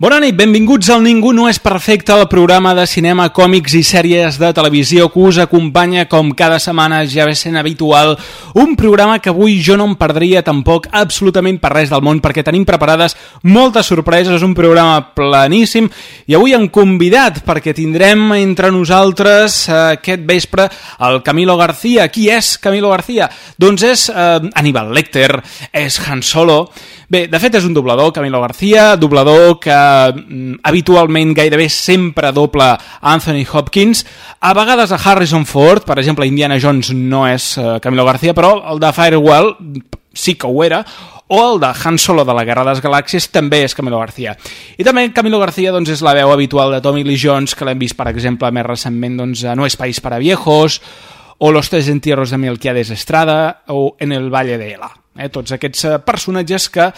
Bona nit, benvinguts al Ningú no és perfecte, el programa de cinema, còmics i sèries de televisió que us acompanya com cada setmana, ja ve sent habitual, un programa que avui jo no em perdria tampoc absolutament per res del món perquè tenim preparades moltes sorpreses, un programa planíssim i avui hem convidat perquè tindrem entre nosaltres eh, aquest vespre el Camilo García. Qui és Camilo García? Doncs és eh, Aníbal Lecter, és Han Solo, Bé, de fet és un doblador, Camilo García, doblador que habitualment gairebé sempre doble Anthony Hopkins, a vegades a Harrison Ford, per exemple Indiana Jones no és uh, Camilo García, però el de Firewall sí que ho era, o el de Han Solo de la Guerra de les Galàxies també és Camilo García. I també Camilo García doncs, és la veu habitual de Tommy Lee Jones, que l'hem vist, per exemple, més recentment doncs, a No es país para viejos, o Los tres entierros de Melquiades Estrada, o En el Valle de Ela. Eh, tots aquests eh, personatges que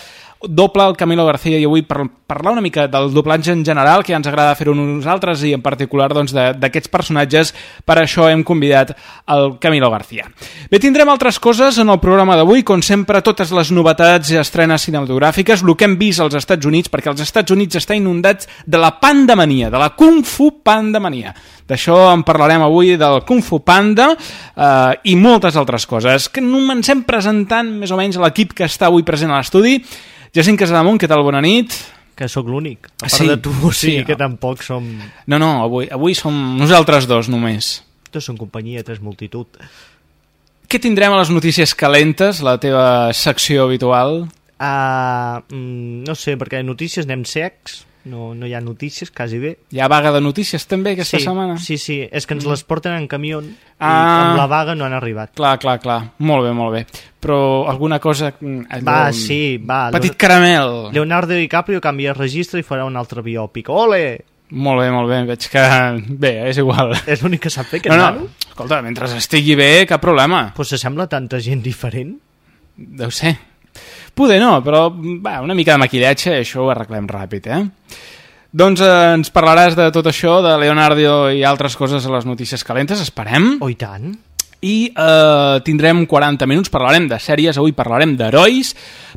doble el Camilo García i avui per parlar una mica del doblatge en general, que ja ens agrada fer-ho nosaltres i en particular doncs, d'aquests doncs, personatges, per això hem convidat el Camilo García. Bé, tindrem altres coses en el programa d'avui, com sempre totes les novetats i estrenes cinematogràfiques, el que hem vist als Estats Units, perquè els Estats Units està inundats de la pandemania, de la Kung Fu pandemania. D'això en parlarem avui del Kung Fu Panda eh, i moltes altres coses. Que comencem presentant més o menys l'equip que està avui present a l'estudi. Jacint Casademunt, què tal? Bona nit. Que sóc l'únic. A part sí, de tu, sí, sí que tampoc som... No, no, avui, avui som nosaltres dos només. Tots són companyia, tres multitud. Què tindrem a les notícies calentes, la teva secció habitual? Uh, no sé, perquè notícies anem secs no, no hi ha notícies, quasi bé. Hi ha vaga de notícies també aquesta sí, setmana? Sí, sí, és que ens les porten en camió ah, i amb la vaga no han arribat. Clar, clar, clar, molt bé, molt bé. Però alguna cosa... Mm, allò, va, sí, va. Petit caramel. Leonardo DiCaprio canvia el registre i farà un altre biòpic. Ole! Molt bé, molt bé, veig que... Bé, és igual. És l'únic que sap fer, que no, no. Escolta, mentre estigui bé, cap problema. Però s'assembla tanta gent diferent? Deu ser. Poder no, però va, una mica de maquillatge, això ho arreglem ràpid, eh? Doncs eh, ens parlaràs de tot això, de Leonardo i altres coses a les notícies calentes, esperem. Oh, i tant. I eh, tindrem 40 minuts, parlarem de sèries, avui parlarem d'herois,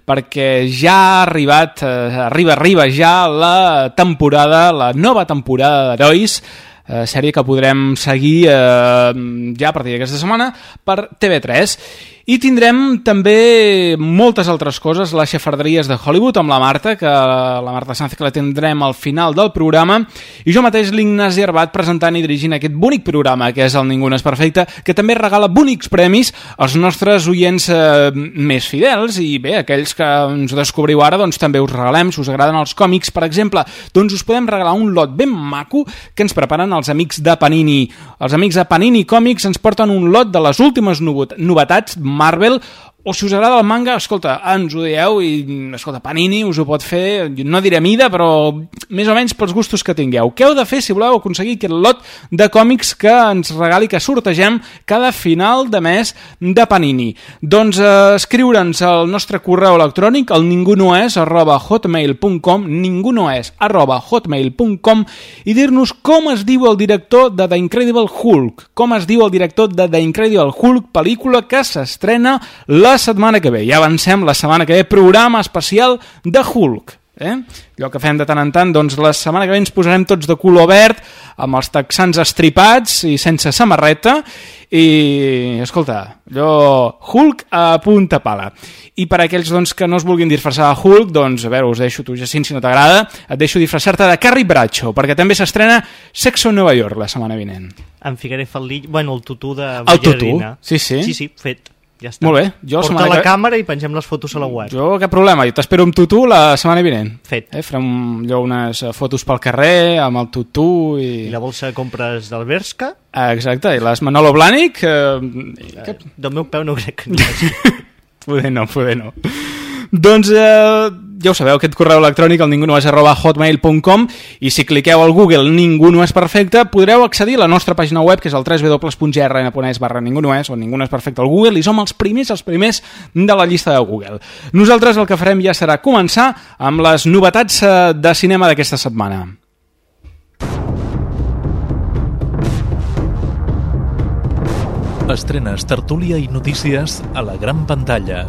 perquè ja ha arribat, eh, arriba, arriba ja la temporada, la nova temporada d'herois, eh, sèrie que podrem seguir eh, ja a partir d'aquesta setmana per TV3 i tindrem també moltes altres coses, les xafarderies de Hollywood amb la Marta, que la Marta Sanz que la tindrem al final del programa, i jo mateix l'Ignasi Arbat presentant i dirigint aquest bonic programa que és el Ningú no és perfecte, que també regala bonics premis als nostres oients eh, més fidels. I bé, aquells que ens descobriu ara doncs també us regalem, si us agraden els còmics per exemple, doncs us podem regalar un lot ben maco que ens preparen els amics de Panini. Els amics de Panini Còmics ens porten un lot de les últimes novetats Marvel o si us agrada el manga, escolta, ens ho dieu i, escolta, Panini us ho pot fer, no diré mida, però més o menys pels gustos que tingueu. Què heu de fer si voleu aconseguir aquest lot de còmics que ens regali, que sortegem cada final de mes de Panini? Doncs eh, escriure'ns al nostre correu electrònic, al ningunoes arroba hotmail.com, ningunoes arroba hotmail.com i dir-nos com es diu el director de The Incredible Hulk, com es diu el director de The Incredible Hulk, pel·lícula que s'estrena la setmana que ve. Ja avancem la setmana que ve, programa especial de Hulk. Eh? Allò que fem de tant en tant, doncs la setmana que ve ens posarem tots de color verd, amb els texans estripats i sense samarreta, i, escolta, allò Hulk a punta pala. I per aquells doncs, que no es vulguin disfressar de Hulk, doncs, a veure, us deixo tu, Jacint, si no t'agrada, et deixo disfressar-te de Carrie Bradshaw, perquè també s'estrena Sexo Nova York la setmana vinent. Em ficaré faldilla... Bueno, el tutú de El tutú? ballarina. Sí, sí. Sí, sí, fet. Ja està. Molt bé, jo Porta la que- càmera i pengem les fotos a la web. Jo, cap problema, jo t'espero amb tutú la setmana vinent. Fet. Eh, farem allò unes eh, fotos pel carrer amb el tutú i... I la bolsa de compres del Berska, Ah, exacte, i les Manolo Blahnik... Eh, que... del meu peu no crec que n'hi hagi. Poder no, poder no. Doncs eh, ja ho sabeu, aquest correu electrònic el ninguno és arroba hotmail.com i si cliqueu al Google Ningú no és perfecte podreu accedir a la nostra pàgina web que és el www.grn.es barra Ningú no és o Ningú no és perfecte al Google i som els primers, els primers de la llista de Google. Nosaltres el que farem ja serà començar amb les novetats eh, de cinema d'aquesta setmana. Estrenes, tertúlia i notícies a la gran pantalla.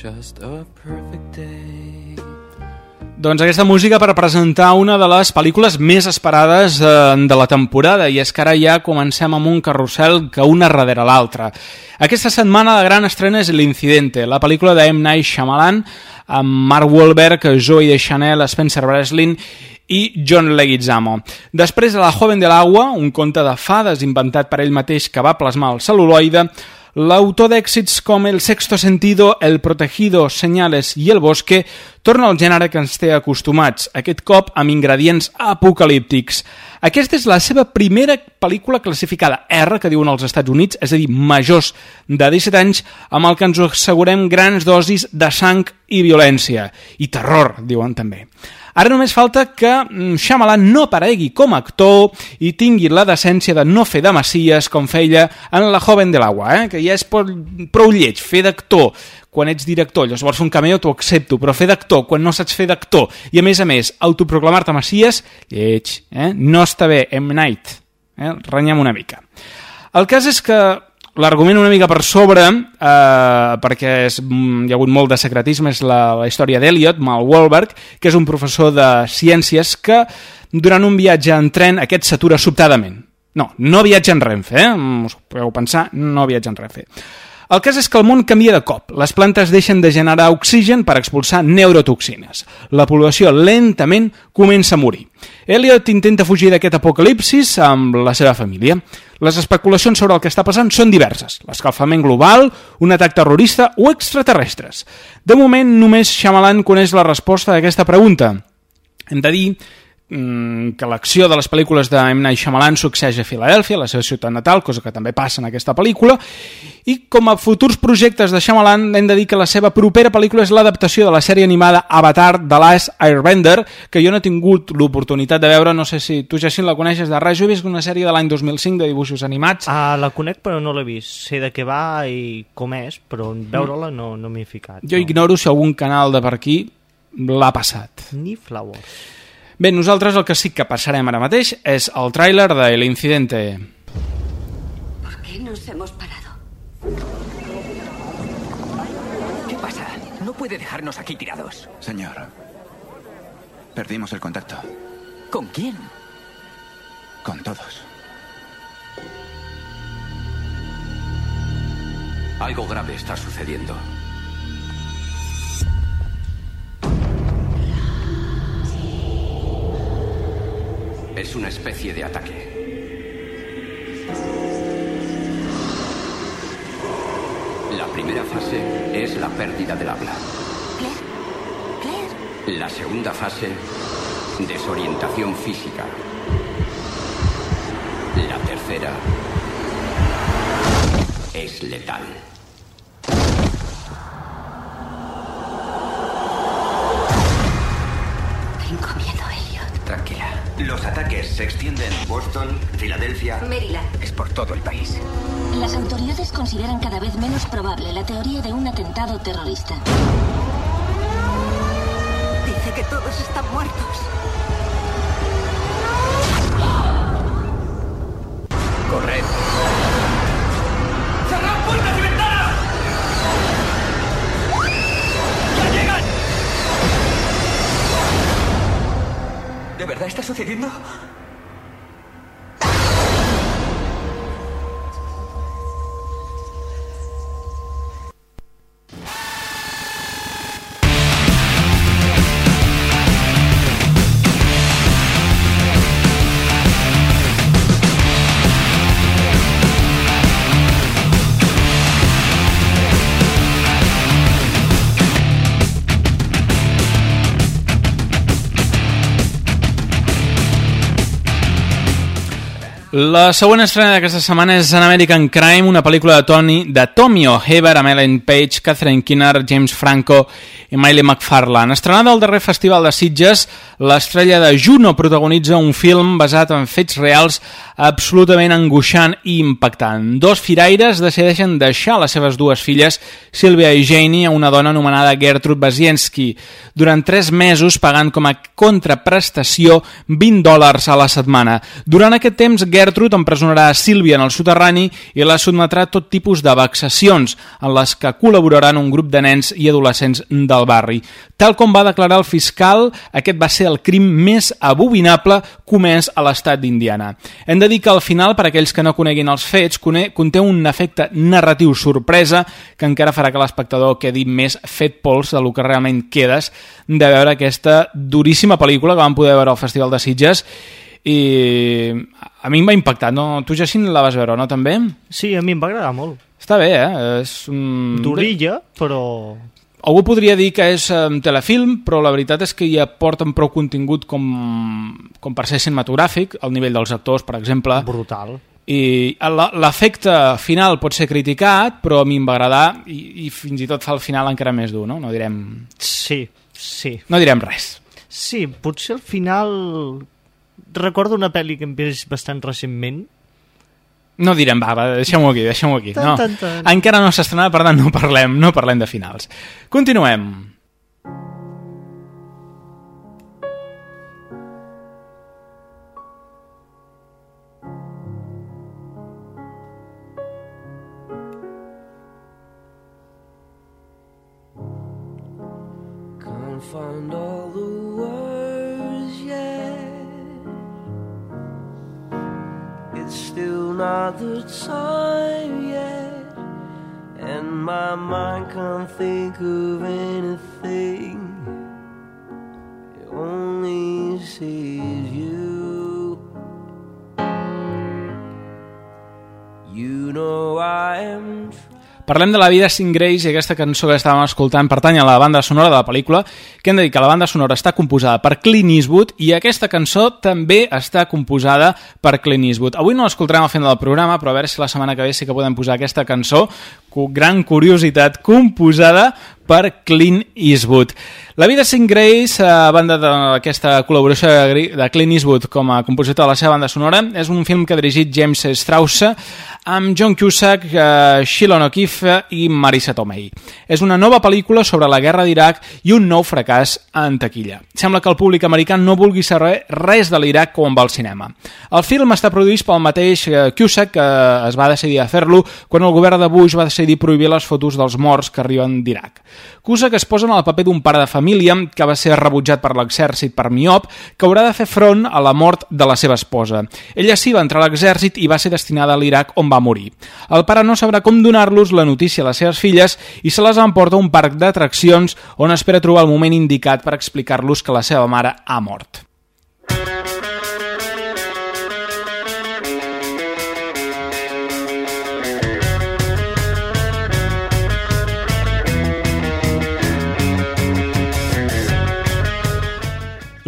Just a perfect day. Doncs aquesta música per presentar una de les pel·lícules més esperades eh, de la temporada i és que ara ja comencem amb un carrusel que una darrere l'altra. Aquesta setmana la gran estrena és L'Incidente, la pel·lícula de M. Night Shyamalan amb Mark Wahlberg, Zoe de Chanel, Spencer Breslin i John Leguizamo. Després de La joven de l'agua, un conte de fades inventat per ell mateix que va plasmar el celuloide, L'autor d'èxits com El sexto sentido, El protegido, Señales i El bosque torna al gènere que ens té acostumats, aquest cop amb ingredients apocalíptics. Aquesta és la seva primera pel·lícula classificada R, que diuen als Estats Units, és a dir, majors de 17 anys, amb el que ens assegurem grans dosis de sang i violència. I terror, diuen també. Ara només falta que mm, Shyamalan no aparegui com a actor i tingui la decència de no fer de Messias com feia en La joven de l'agua, eh? que ja és prou, lleig fer d'actor quan ets director, llavors un cameo t'ho accepto, però fer d'actor quan no saps fer d'actor i a més a més autoproclamar-te Messias, lleig, eh? no està bé, M. Night, eh? renyem una mica. El cas és que L'argument una mica per sobre, eh, perquè és, mm, hi ha hagut molt de secretisme, és la, la història d'Eliot, Mal Wahlberg, que és un professor de ciències que durant un viatge en tren aquest s'atura sobtadament. No, no viatja en Renfe, eh? us podeu pensar, no viatja en Renfe. El cas és que el món canvia de cop. Les plantes deixen de generar oxigen per expulsar neurotoxines. La població lentament comença a morir. Elliot intenta fugir d'aquest apocalipsis amb la seva família. Les especulacions sobre el que està passant són diverses. L'escalfament global, un atac terrorista o extraterrestres. De moment, només Shyamalan coneix la resposta a aquesta pregunta. Hem de dir que l'acció de les pel·lícules de M. Night Shyamalan succeeix a Filadèlfia, la seva ciutat natal, cosa que també passa en aquesta pel·lícula, i com a futurs projectes de Shyamalan hem de dir que la seva propera pel·lícula és l'adaptació de la sèrie animada Avatar de Last Airbender, que jo no he tingut l'oportunitat de veure, no sé si tu, Jacint, la coneixes de res, jo he vist una sèrie de l'any 2005 de dibuixos animats, Ah, la conec però no l'he vist. Sé de què va i com és, però veure-la no, no m'hi he ficat. jo no. ignoro si algun canal de per aquí l'ha passat. Ni flowers. Bé, nosaltres el que sí que passarem ara mateix és el tràiler de L'Incidente. ¿Por qué nos hemos parado? ¿Qué pasa? No puede dejarnos aquí tirados. Señor, perdimos el contacto ¿Con quién? con todos. Algo grave está sucediendo. Es una especie de ataque. La primera fase es la pérdida del habla. Claire, Claire, La segunda fase, desorientación física. La tercera es letal. Los ataques se extienden Boston, Filadelfia. Maryland. Es por todo el país. Las autoridades consideran cada vez menos probable la teoría de un atentado terrorista. Dice que todos están muertos. 他肯定的。La següent estrena d'aquesta setmana és An American Crime, una pel·lícula de Tony, de Tommy O'Haver, amb Ellen Page, Catherine Keener, James Franco i Miley McFarlane. Estrenada al darrer festival de Sitges, l'estrella de Juno protagonitza un film basat en fets reals absolutament angoixant i impactant. Dos firaires decideixen deixar les seves dues filles, Sylvia i Janie, a una dona anomenada Gertrude Bazienski, durant tres mesos pagant com a contraprestació 20 dòlars a la setmana. Durant aquest temps, Gertrude empresonarà a Sílvia en el soterrani i la sotmetrà a tot tipus de vexacions, en les que col·laboraran un grup de nens i adolescents del barri. Tal com va declarar el fiscal, aquest va ser el crim més abominable comès a l'estat d'Indiana. Hem de dir que al final, per aquells que no coneguin els fets, conté un efecte narratiu sorpresa que encara farà que l'espectador quedi més fet pols de lo que realment quedes de veure aquesta duríssima pel·lícula que vam poder veure al Festival de Sitges i a mi em va impactar, no? Tu, Jacint, la vas veure, no, també? Sí, a mi em va agradar molt. Està bé, eh? És un... D'orilla, però... Algú podria dir que és um, telefilm, però la veritat és que hi aporten prou contingut com, com per ser cinematogràfic, al nivell dels actors, per exemple. Brutal. I l'efecte final pot ser criticat, però a mi em va agradar i, i fins i tot fa el final encara més dur, no? No direm... Sí, sí. No direm res. Sí, potser al final recordo una pel·li que hem vist bastant recentment no direm, va, va deixem-ho aquí, deixem-ho aquí. Tan, no. tan, tan. Encara no s'ha estrenat, per tant no parlem, no parlem de finals. Continuem. The time yet, and my mind can't think of anything. It only sees you. You know I am. Parlem de la vida sin Grace i aquesta cançó que estàvem escoltant pertany a la banda sonora de la pel·lícula, que hem de dir? Que la banda sonora està composada per Clint Eastwood i aquesta cançó també està composada per Clint Eastwood. Avui no l'escoltarem al final del programa, però a veure si la setmana que ve sí que podem posar aquesta cançó, gran curiositat, composada per Clint Eastwood. La vida sin Grace, a banda d'aquesta col·laboració de Clint Eastwood com a compositor de la seva banda sonora, és un film que ha dirigit James Strauss amb John Cusack, eh, Shilon O'Keefe i Marisa Tomei. És una nova pel·lícula sobre la guerra d'Iraq i un nou fracàs en taquilla. Sembla que el públic americà no vulgui saber res de l'Iraq com va al cinema. El film està produït pel mateix eh, Cusack, que es va decidir a fer-lo quan el govern de Bush va decidir prohibir les fotos dels morts que arriben d'Iraq. Cusack es posa en el paper d'un pare de família que va ser rebutjat per l'exèrcit per miop, que haurà de fer front a la mort de la seva esposa. Ella sí va entrar a l'exèrcit i va ser destinada a l'Iraq on va morir. El pare no sabrà com donar-los la notícia a les seves filles i se les emporta a un parc d'atraccions on espera trobar el moment indicat per explicar-los que la seva mare ha mort.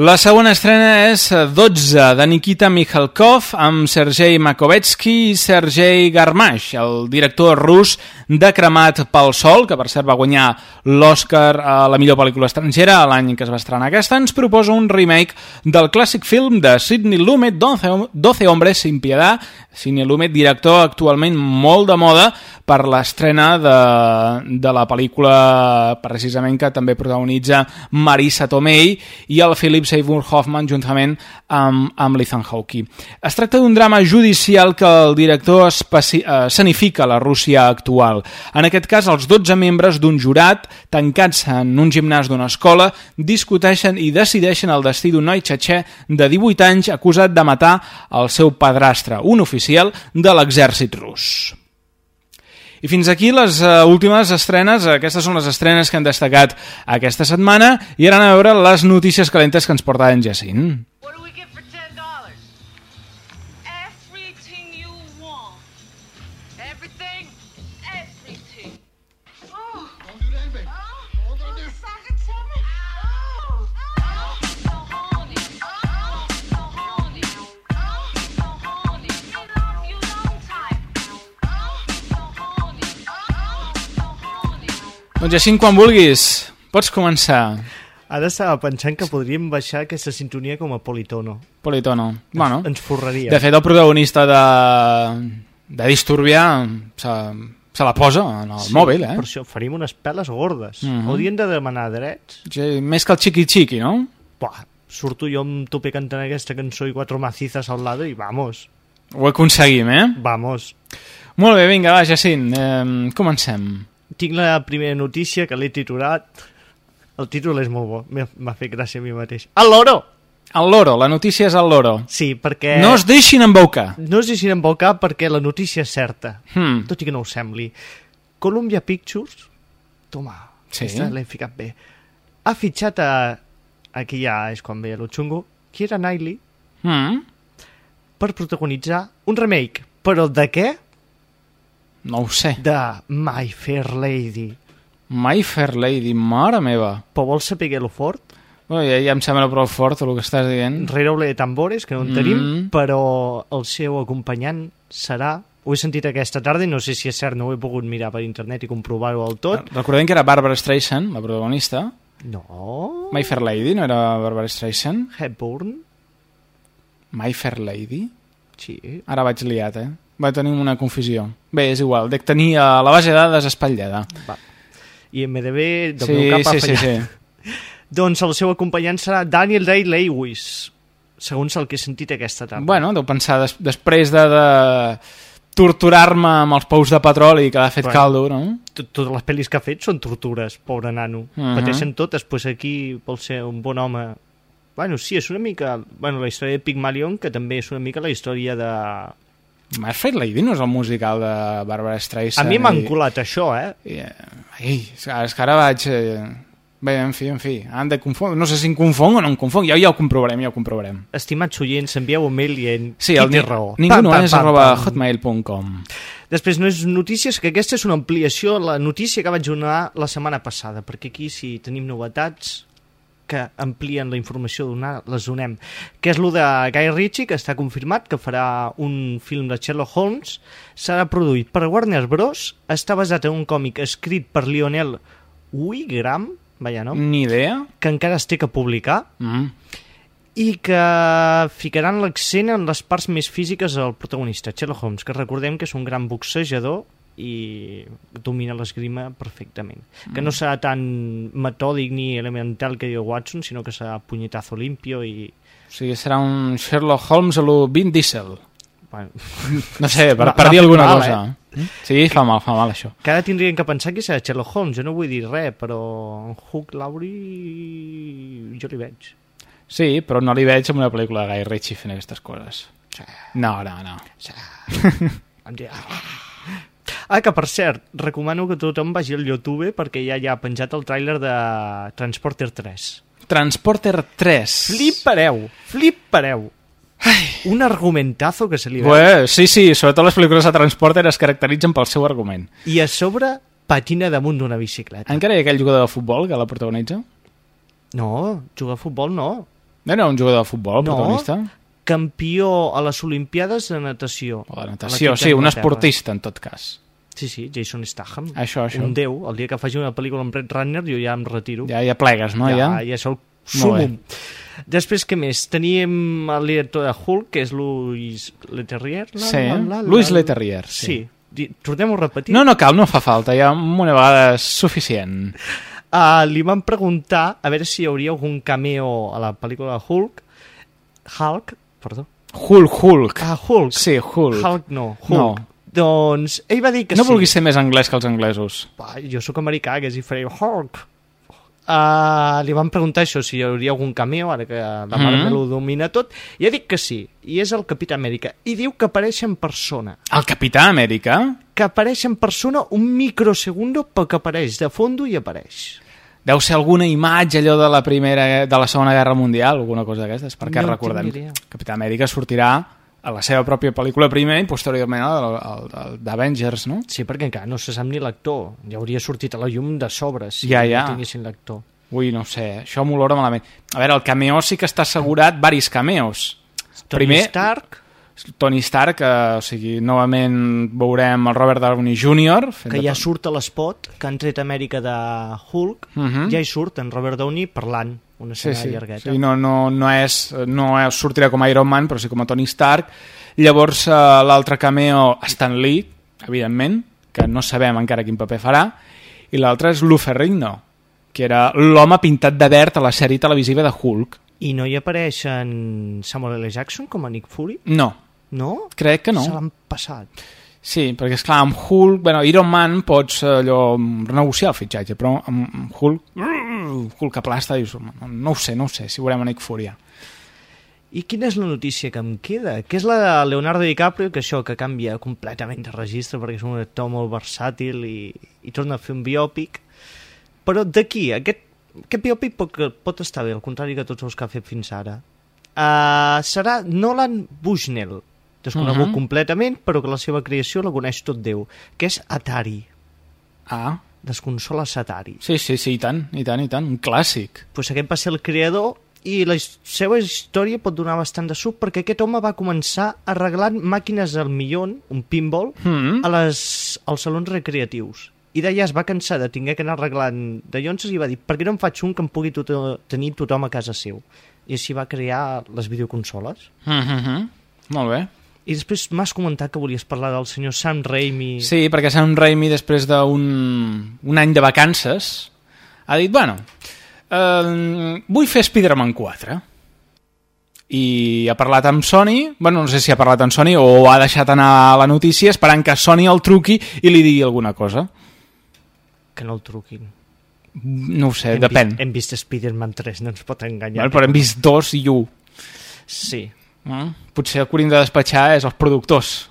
La segona estrena és 12 de Nikita Mikhalkov amb Sergei Makovetsky i Sergei Garmash, el director rus de Cremat pel Sol, que per cert va guanyar l'Oscar a la millor pel·lícula estrangera l'any que es va estrenar aquesta, ens proposa un remake del clàssic film de Sidney Lumet, 12, 12 hombres sin piedad, Sidney Lumet, director actualment molt de moda per l'estrena de, de la pel·lícula precisament que també protagonitza Marisa Tomei i el Philip Seymour Hoffman juntament amb, amb l'Ethan Hawke. Es tracta d'un drama judicial que el director escenifica la Rússia actual. En aquest cas, els 12 membres d'un jurat, tancats en un gimnàs d'una escola, discuteixen i decideixen el destí d'un noi txetxè de 18 anys acusat de matar el seu padrastre, un oficial de l'exèrcit rus. I fins aquí les uh, últimes estrenes, aquestes són les estrenes que han destacat aquesta setmana i ara anem a veure les notícies calentes que ens porta en Jacint. Doncs Jacint, quan vulguis, pots començar. Ara estava pensant que podríem baixar aquesta sintonia com a politono. Politono, bueno. Ens, ens forraria. De fet, el protagonista de, de Disturbia se, se la posa en el sí, mòbil, eh? Per això faríem unes peles gordes. Mm. -hmm. Haurien de demanar drets. Sí, més que el xiqui-xiqui, no? Buah, surto jo amb tope cantant aquesta cançó i quatre macizas al lado i vamos. Ho aconseguim, eh? Vamos. Molt bé, vinga, va, Jacint, eh, comencem. Tinc la primera notícia que l'he titulat... El títol és molt bo, m'ha fet gràcia a mi mateix. El loro! El loro, la notícia és el loro. Sí, perquè... No es deixin embaucar. No es deixin embaucar perquè la notícia és certa, Hmm. tot i que no ho sembli. Columbia Pictures, toma, Sí. l'he ficat bé, ha fitxat a... Aquí ja és quan veia lo xungo, Keira Knightley, Mm. per protagonitzar un remake. Però de què? No ho sé. De My Fair Lady. My Fair Lady, mare meva. Però vols saber lo fort? Oh, ja, ja em sembla prou fort el que estàs dient. Reroble de tambores, que no en Mm. tenim, però el seu acompanyant serà... Ho he sentit aquesta tarda i no sé si és cert, no ho he pogut mirar per internet i comprovar-ho del tot. Recordem que era Barbara Streisand, la protagonista. No... My Fair Lady, no era Barbara Streisand? Hepburn? My Fair Lady? Sí. Ara vaig liat, eh? Va tenir una confusió. Bé, és igual, dec tenir a la base de dades espatllada. Va. I MDB del Sí, meu cap ha sí, sí, fallat. sí. doncs el seu acompanyant serà Daniel Day-Lewis, segons el que he sentit aquesta tarda. Bueno, deu pensar, des després de, de torturar-me amb els pous de petroli que ha fet Bueno. caldo, no? Tot- Totes les pel·lis que ha fet són tortures, pobre nano. Mhm. Pateixen totes, doncs aquí vol ser un bon home. Bueno, sí, és una mica... Bueno, la història de Pygmalion, que també és una mica la història de... My Fair Lady no és el musical de Barbara Streisand. A mi m'han i- colat això, eh? i, eh, Ai, és que- és que ara vaig... Eh... Bé, en fi, en fi, han de confondre. No sé si em confong o no em confong, ja, ja ho comprovarem, ja ho comprovarem. Estimats oients, envieu un mail dient Sí, qui el té raó. ningú Pam, no pam, és pam, arroba hotmail.com. Després no és notícies, que aquesta és una ampliació la notícia que vaig donar la setmana passada, perquè aquí si tenim novetats que amplien la informació a donar, les donem. Que és el de Guy Ritchie, que està confirmat que farà un film de Sherlock Holmes, serà produït per Warner Bros, està basat en un còmic escrit per Lionel Wigram, vaja, no? Ni idea. que encara es té que publicar, Mm. i que ficaran l'accent en les parts més físiques del protagonista, Sherlock Holmes, que recordem que és un gran boxejador i domina l'esgrima perfectament. Que no serà tan metòdic ni elemental que diu Watson, sinó que serà punyetazo limpio i... O sigui, serà un Sherlock Holmes a lo Vin Diesel. Bueno, No sé, per, per dir alguna mal, cosa. Eh? Sí, fa mal, fa mal això. que ara tindrien que pensar que serà Sherlock Holmes, jo no vull dir res, però en Hugh Laurie jo li veig. Sí, però no li veig en una pel·lícula de Guy Ritchie fent aquestes coses. No, no, no. Em dirà... Ah, que per cert, recomano que tothom vagi al YouTube perquè ja ja ha penjat el tràiler de Transporter 3. Transporter 3. Flipareu, flipareu. Un argumentazo que se li veu. Bé, sí, sí, sobretot les pel·lícules de Transporter es caracteritzen pel seu argument. I a sobre patina damunt d'una bicicleta. Encara hi ha aquell jugador de futbol que la protagonitza? No, jugar a futbol no. No era un jugador de futbol, No. protagonista? Campió a les Olimpiades de natació. O de natació, sí, un esportista, en tot cas. Sí, sí, Jason Statham. Això, això. Un déu. El dia que faci una pel·lícula amb Brett Runner jo ja em retiro. Ja, ja plegues, no? Ja, Ja, ja el sumum. Després, què més? Teníem el director de Hulk, que és Louis Leterrier. La, Sí, la, la, la, Louis Leterrier, sí. Sí. Tornem-ho a repetir. No, no cal, no fa falta, ja una vegada és suficient. Uh, li van preguntar a veure si hi hauria algun cameo a la pel·lícula de Hulk. Hulk, perdó. Hulk, Hulk. Ah, Hulk. Sí, Hulk. Hulk no, Hulk. No. Doncs ell va dir que no sí. vulguis ser més anglès que els anglesos. Va, jo sóc americà, que si faré Hulk. Uh, li van preguntar això, si hi hauria algun cameo, ara que la Mhm. mm. ho domina tot, i ha dit que sí, i és el Capità Amèrica, i diu que apareix en persona. El Capità Amèrica Que apareix en persona un microsegundo, però que apareix de fondo i apareix. deu ser alguna imatge allò de la primera de la segona guerra mundial, alguna cosa d'aquestes, perquè No recordem. Capità Amèrica sortirà a la seva pròpia pel·lícula primer i posteriorment d'Avengers, no? Sí, perquè encara no se sap ni l'actor. Ja hauria sortit a la llum de sobres si Ja, ja. no tinguessin l'actor. Ui, no sé, això m'olora malament. A veure, el cameo sí que està assegurat, varis cameos. Tony Primer, Stark, Tony Stark, eh, o sigui, novament veurem el Robert Downey Jr. que ja surt a l'espot, que han tret Amèrica de Hulk, Mhm. ja hi surt en Robert Downey parlant una Sí, escena sí, llargueta. sí no, no, no, és, no és, sortirà com Iron Man, però sí com a Tony Stark. Llavors, eh, l'altre cameo, Stan Lee, evidentment, que no sabem encara quin paper farà, i l'altre és Lou Ferrigno, que era l'home pintat de verd a la sèrie televisiva de Hulk. I no hi apareix en Samuel L. Jackson com a Nick Fury? No, No? crec que no. Se l'han passat. Sí, perquè és clar, amb Hulk, bueno, Iron Man pots eh, allò renegociar el fitxatge, però amb, Hulk, Hulk aplasta, dius, no, ho sé, no ho sé, si veurem a Nick. I quina és la notícia que em queda? Que és la de Leonardo DiCaprio, que això que canvia completament de registre perquè és un actor molt versàtil i, i torna a fer un biòpic. Però d'aquí, aquest, aquest biòpic pot, pot estar bé, al contrari que tots els que ha fet fins ara. Uh, serà Nolan Bushnell, desconegut uh Mhm. -huh. completament, però que la seva creació la coneix tot Déu, que és Atari, Ah, les consoles Atari. sí, sí, sí, i tant, i tant, i tant, un clàssic. pues aquest va ser el creador i la seva història pot donar bastant de suc perquè aquest home va començar arreglant màquines al millón, un pinball, Mm. a les, als salons recreatius. I d'allà es va cansar de tinguer que anar arreglant de llonces i va dir, per què no em faig un que em pugui to tenir tothom a casa seu? I així va crear les videoconsoles. Mm -hmm. Molt bé. I després m'has comentat que volies parlar del senyor Sam Raimi. Sí, perquè Sam Raimi, després d'un un any de vacances, ha dit, bueno, eh, vull fer Spider-Man 4. I ha parlat amb Sony, bueno, no sé si ha parlat amb Sony o ha deixat anar la notícia esperant que Sony el truqui i li digui alguna cosa. Que no el truquin. No ho sé, hem depèn. Vist, hem vist Spider-Man 3, no ens pot enganyar. Bueno, però hem vist dos i u. Sí. Mm? Potser el que hauríem de despatxar és els productors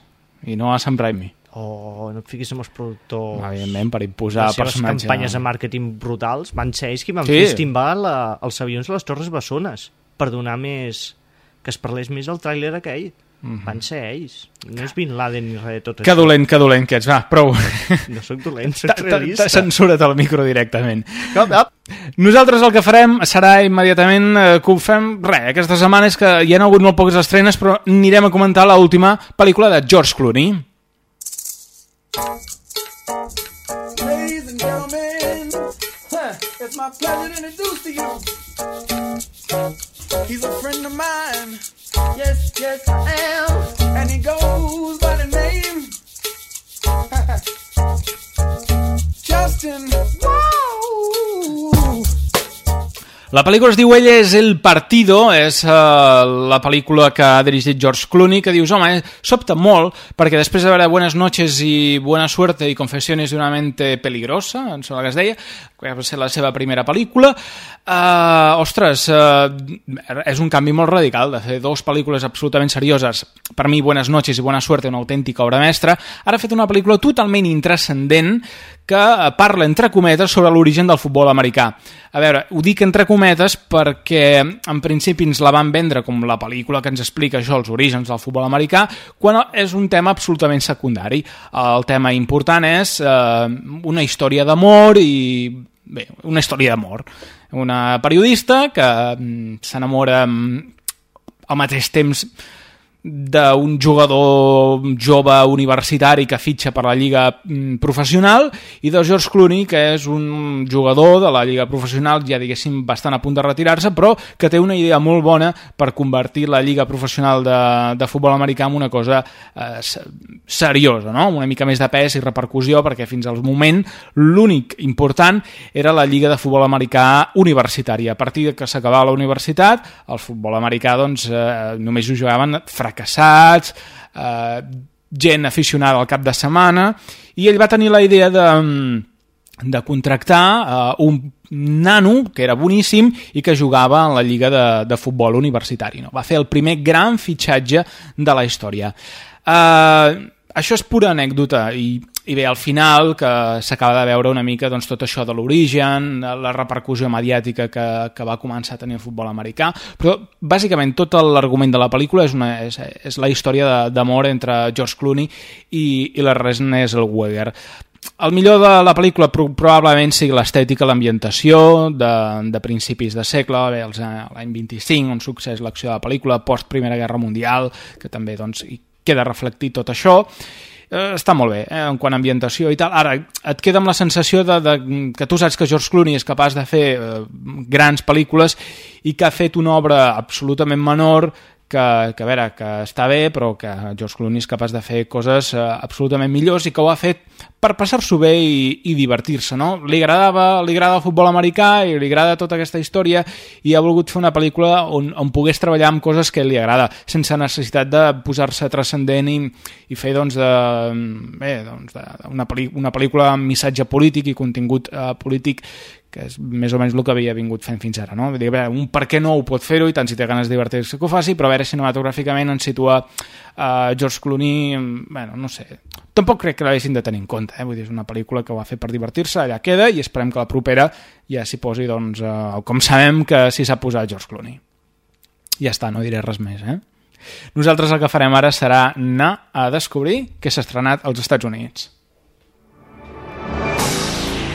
i no a Sam Raimi. Oh, no et fiquis amb els productors. Evidentment, per imposar les seves personatge. campanyes de màrqueting brutals van ser ells qui van Sí. sí. festimbar la, els avions a les Torres Bessones per donar més que es parlés més al tràiler aquell Mhm. van ser ells no és Bin Laden ni res de tot Que això dolent, que dolent que ets, va, prou. no sóc dolent, sóc ta- realista ta- Censura't el micro directament. Nosaltres el que farem serà immediatament eh, que ho fem, res, aquesta setmana és que hi ha hagut molt poques estrenes, però anirem a comentar la última pel·lícula de George Clooney. Ladies and gentlemen, huh, it's my pleasure to introduce to you. He's a friend of mine. Yes, yes, I am. And he goes by the name Justin. La pel·lícula es diu Ella és el partido, és uh, la pel·lícula que ha dirigit George Clooney, que dius, home, eh, sobta molt, perquè després de veure Buenas noches i Buena suerte i Confessiones de una mente peligrosa, em sembla que es deia, que va ser la seva primera pel·lícula, uh, ostres, uh, és un canvi molt radical de fer dues pel·lícules absolutament serioses. Per mi, Buenas noches i Buena suerte, una autèntica obra mestra. Ara ha fet una pel·lícula totalment intrascendent que eh, parla, entre cometes, sobre l'origen del futbol americà. A veure, ho dic entre cometes perquè en principi ens la van vendre com la pel·lícula que ens explica això, els orígens del futbol americà, quan és un tema absolutament secundari. El tema important és eh, una història d'amor i bé, una història d'amor. Una periodista que mm, s'enamora al mateix temps d'un jugador jove universitari que fitxa per la lliga mm, professional i de George Clooney que és un jugador de la lliga professional ja diguéssim bastant a punt de retirar-se però que té una idea molt bona per convertir la lliga professional de, de futbol americà en una cosa eh, seriosa, no? una mica més de pes i repercussió perquè fins al moment l'únic important era la lliga de futbol americà universitària. A partir que s'acabava la universitat, el futbol americà doncs, eh, només ho jugaven fracassats, eh, gent aficionada al cap de setmana, i ell va tenir la idea de, de contractar eh, un nano, que era boníssim, i que jugava en la lliga de, de futbol universitari. No? Va fer el primer gran fitxatge de la història. Eh, això és pura anècdota i, i bé, al final que s'acaba de veure una mica doncs, tot això de l'origen, la repercussió mediàtica que, que va començar a tenir el futbol americà, però bàsicament tot l'argument de la pel·lícula és, una, és, és la història d'amor entre George Clooney i, i la Resnée Zellweger. El millor de la pel·lícula probablement sigui l'estètica, l'ambientació de, de principis de segle, bé, l'any 25, on succeeix l'acció de la pel·lícula, post Primera Guerra Mundial, que també doncs, hi queda reflectit tot això eh, està molt bé, eh, en quant a ambientació i tal. Ara, et queda amb la sensació de, de, que tu saps que George Clooney és capaç de fer eh, grans pel·lícules i que ha fet una obra absolutament menor que, que a veure, que està bé, però que George Clooney és capaç de fer coses eh, absolutament millors i que ho ha fet per passar-s'ho bé i, i divertir-se, no? Li agradava, li agrada el futbol americà i li agrada tota aquesta història i ha volgut fer una pel·lícula on, on pogués treballar amb coses que li agrada, sense necessitat de posar-se transcendent i, i fer doncs, de, bé, doncs de, una, una pel·lícula amb missatge polític i contingut eh, polític que és més o menys el que havia vingut fent fins ara, no? Dir, veure, un per què no ho pot fer-ho i tant si té ganes de divertir-se que ho faci, però a veure, cinematogràficament en situa uh, George Clooney, bueno, no sé, tampoc crec que l'haguessin de tenir en compte, eh? vull dir, és una pel·lícula que ho va fer per divertir-se, allà queda i esperem que la propera ja s'hi posi, doncs, uh, com sabem que s'hi s'ha posat George Clooney. Ja està, no diré res més, eh? Nosaltres el que farem ara serà anar a descobrir què s'ha estrenat als Estats Units.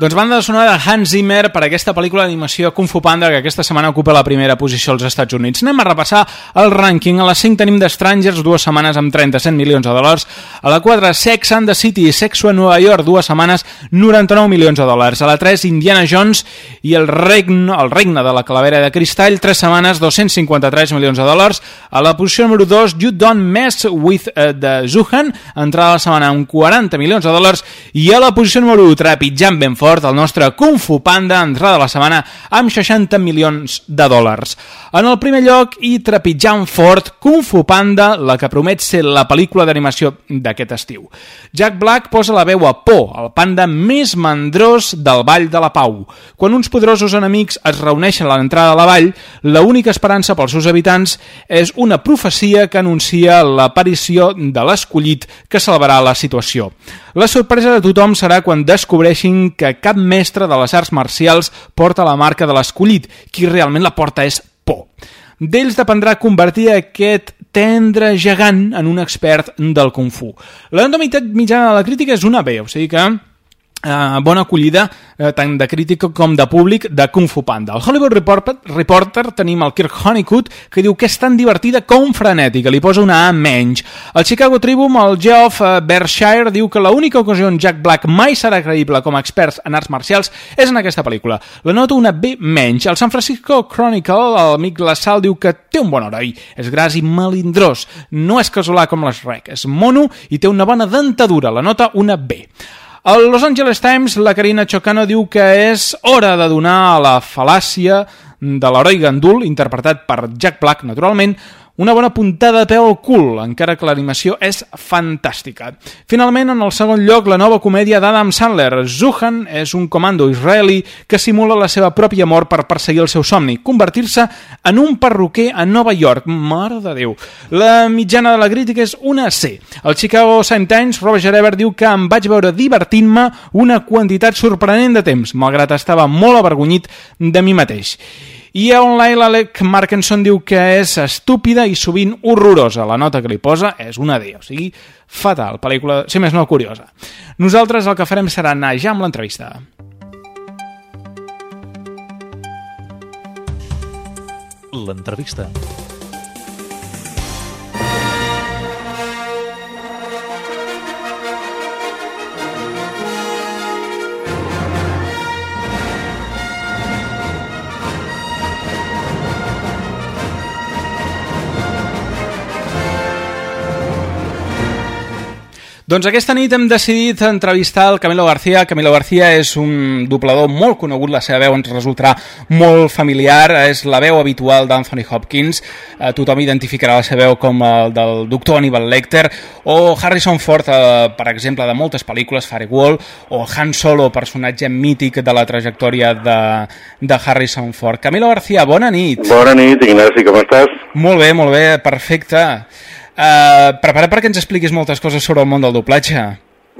Doncs banda sonora de Hans Zimmer per aquesta pel·lícula d'animació Kung Fu Panda que aquesta setmana ocupa la primera posició als Estats Units. Anem a repassar el rànquing. A les 5 tenim The Strangers, dues setmanes amb 37 milions de dòlars. A la 4, Sex and the City Sexo a Nova York, dues setmanes, 99 milions de dòlars. A la 3, Indiana Jones i el regne, el regne de la calavera de cristall, tres setmanes, 253 milions de dòlars. A la posició número 2, You Don't Mess With uh, the Zuhan, entrada la setmana amb 40 milions de dòlars. I a la posició número 1, trepitjant ben fort, fort el nostre Kung Fu Panda, entrada de la setmana amb 60 milions de dòlars. En el primer lloc, i trepitjant fort, Kung Fu Panda, la que promet ser la pel·lícula d'animació d'aquest estiu. Jack Black posa la veu a Po, el panda més mandrós del Vall de la Pau. Quan uns poderosos enemics es reuneixen a l'entrada de la vall, l'única esperança pels seus habitants és una profecia que anuncia l'aparició de l'escollit que salvarà la situació. La sorpresa de tothom serà quan descobreixin que cap mestre de les arts marcials porta la marca de l'escollit. Qui realment la porta és por. D'ells dependrà convertir aquest tendre gegant en un expert del Kung Fu. La mitjana de la crítica és una B, o sigui que Uh, bona acollida uh, tant de crítica com de públic de Kung Fu Panda. Al Hollywood Reporter, Reporter tenim el Kirk Honeycutt que diu que és tan divertida com frenètica, li posa una A menys. El Chicago Tribune, el Geoff uh, Berkshire, diu que l'única ocasió on Jack Black mai serà creïble com a expert en arts marcials és en aquesta pel·lícula. La nota una B menys. El San Francisco Chronicle, el Mick Lassal, diu que té un bon heroi, és gras i melindrós, no és casolà com les rec, és mono i té una bona dentadura, la nota una B. Al Los Angeles Times, la Karina Chocano diu que és hora de donar a la fal·làcia de l'heroi gandul, interpretat per Jack Black, naturalment, una bona puntada de peu al cul, encara que l'animació és fantàstica. Finalment, en el segon lloc, la nova comèdia d'Adam Sandler. Zuhan és un comando israeli que simula la seva pròpia mort per perseguir el seu somni, convertir-se en un perruquer a Nova York. Mare de Déu. La mitjana de la crítica és una C. El Chicago Sun-Times, Roger Ebert, diu que em vaig veure divertint-me una quantitat sorprenent de temps, malgrat estava molt avergonyit de mi mateix. I a online l'Alec Markenson diu que és estúpida i sovint horrorosa. La nota que li posa és una D, o sigui, fatal. Pel·lícula, si més no, curiosa. Nosaltres el que farem serà anar ja amb l'entrevista. L'entrevista. Doncs aquesta nit hem decidit entrevistar el Camilo García. Camilo García és un doblador molt conegut, la seva veu ens resultarà molt familiar, és la veu habitual d'Anthony Hopkins, eh, tothom identificarà la seva veu com el del doctor Aníbal Lecter, o Harrison Ford, eh, per exemple, de moltes pel·lícules, Firewall, o Han Solo, personatge mític de la trajectòria de, de Harrison Ford. Camilo García, bona nit. Bona nit, Ignasi, com estàs? Molt bé, molt bé, perfecte. Uh, prepara't perquè ens expliquis moltes coses sobre el món del doblatge.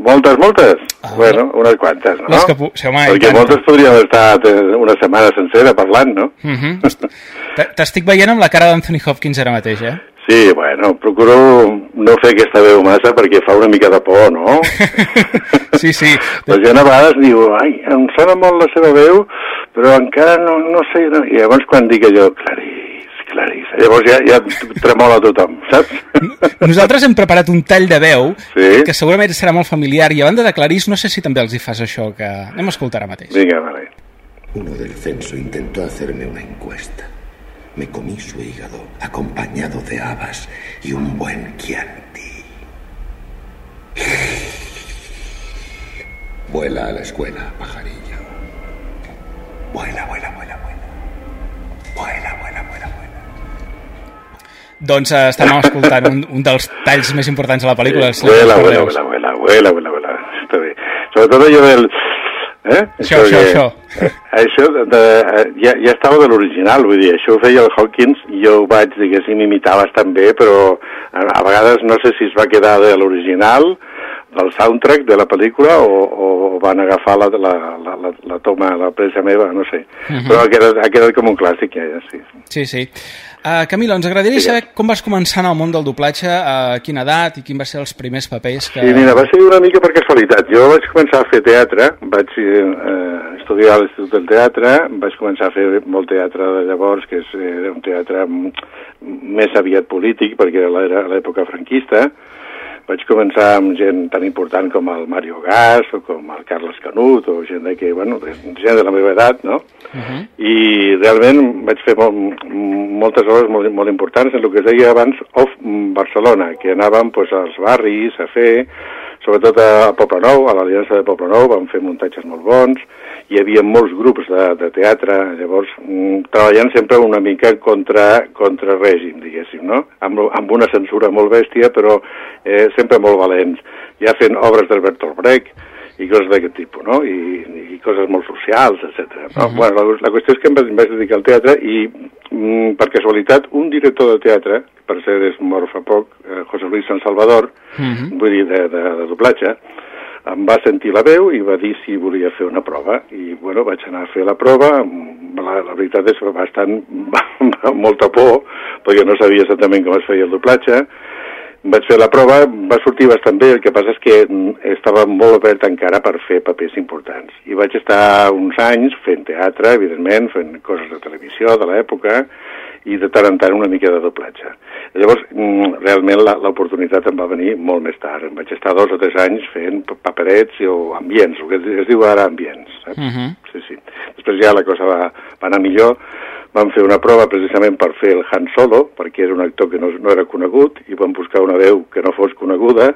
Moltes, moltes? Ah, bueno, unes quantes, no? Les que pu... sí, home, Perquè moltes podríem estar una setmana sencera parlant, no? Uh -huh. T'estic veient amb la cara d'Anthony Hopkins ara mateix, eh? Sí, bueno, procuro no fer aquesta veu massa perquè fa una mica de por, no? sí, sí. La gent a vegades diu, ai, em sona molt la seva veu, però encara no, no sé... No. I llavors quan dic allò, Clarice, Clarissa. Llavors ja, ja tremola tothom, saps? Nosaltres hem preparat un tall de veu sí? que segurament serà molt familiar i a banda de Clarís no sé si també els hi fas això que anem a escoltar ara mateix. Vinga, vale. Uno del censo intentó hacerme una encuesta. Me comí su hígado acompañado de habas y un buen Chianti. Vuela a la escuela, pajarillo. Vuela, vuela, vuela, vuela. Vuela, vuela, vuela, vuela. Doncs eh, estem escoltant un, un dels talls més importants de la pel·lícula. Sí, vuela, vuela, vuela, vuela, vuela, vuela, vuela. Està bé. Sobretot allò del... Eh? Això, això, això. Eh, això de, de, ja, ja estava de l'original, vull dir, això ho feia el Hawkins, i jo ho vaig, diguéssim, imitar bastant bé, però a, a vegades no sé si es va quedar de l'original, del soundtrack de la pel·lícula o, o van agafar la, la, la, la, la toma, la presa meva, no sé. Uh -huh. Però ha quedat, ha quedat com un clàssic, ja, ja sí. Sí, sí. Uh, Camilo, ens agradaria sí, saber com vas començar en el món del doblatge, a quina edat i quin va ser els primers papers que... Sí, mira, va ser una mica per casualitat. Jo vaig començar a fer teatre, vaig eh, estudiar a l'Institut del Teatre, vaig començar a fer molt teatre de llavors, que és, era un teatre més aviat polític, perquè era l'època franquista, vaig començar amb gent tan important com el Mario Gas o com el Carles Canut o gent de, que, bueno, gent de la meva edat, no? Uh -huh. I realment vaig fer molt, moltes obres molt, molt importants en el que es deia abans Off Barcelona, que anàvem pues, als barris a fer, sobretot a Poblenou, a l'Aliança de Poblenou, vam fer muntatges molt bons, hi havia molts grups de, de teatre, llavors mm, treballant sempre una mica contra, contra règim, diguéssim, no? Amb, amb una censura molt bèstia, però eh, sempre molt valents, ja fent obres del Bertolt Brecht i coses d'aquest tipus, no? I, i coses molt socials, etc. No? Uh -huh. bueno, la, la qüestió és que em vaig dedicar al teatre i, mm, per casualitat, un director de teatre, per ser és mort fa poc, eh, José Luis San Salvador, uh -huh. vull dir, de, de, de doblatge, em va sentir la veu i va dir si volia fer una prova. I, bueno, vaig anar a fer la prova, la, la veritat és bastant, molta por, perquè no sabia exactament com es feia el doblatge, vaig fer la prova, va sortir bastant bé, el que passa és que estava molt obert encara per fer papers importants. I vaig estar uns anys fent teatre, evidentment, fent coses de televisió de l'època, i de tant en tant una mica de doblatge. Llavors, realment l'oportunitat em va venir molt més tard. Em vaig estar dos o tres anys fent paperets o ambients, el que es diu ara ambients. Saps? Uh -huh. Sí, sí. Després ja la cosa va, va anar millor, vam fer una prova precisament per fer el Han Solo, perquè era un actor que no, no era conegut, i vam buscar una veu que no fos coneguda,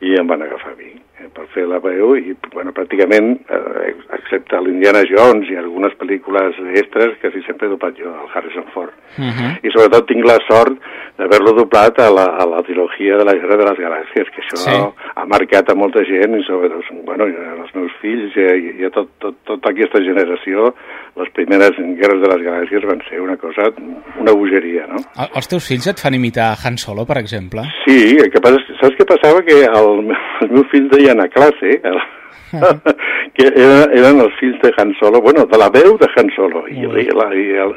i em van agafar a mi eh, per fer la veu, i bueno, pràcticament, eh, excepte l'Indiana Jones i algunes pel·lícules extres, quasi sempre he dopat jo, el Harrison Ford. Uh -huh. I sobretot tinc la sort d'haver-lo doblat a la, a la trilogia de la Guerra de les Galàxies, que això Sí. ha marcat a molta gent, i sobretot bueno, i als meus fills i, a- i a tot, tot, tota aquesta generació, les primeres Guerres de les Galàxies van ser una cosa, una bogeria, no? El- Els teus fills et fan imitar Han Solo, per exemple? Sí, el que passa, saps què passava? Que el, els meus fills deien a classe el, que era, eren els fills de Han Solo, bueno, de la veu de Han Solo, i, i, la, i, el,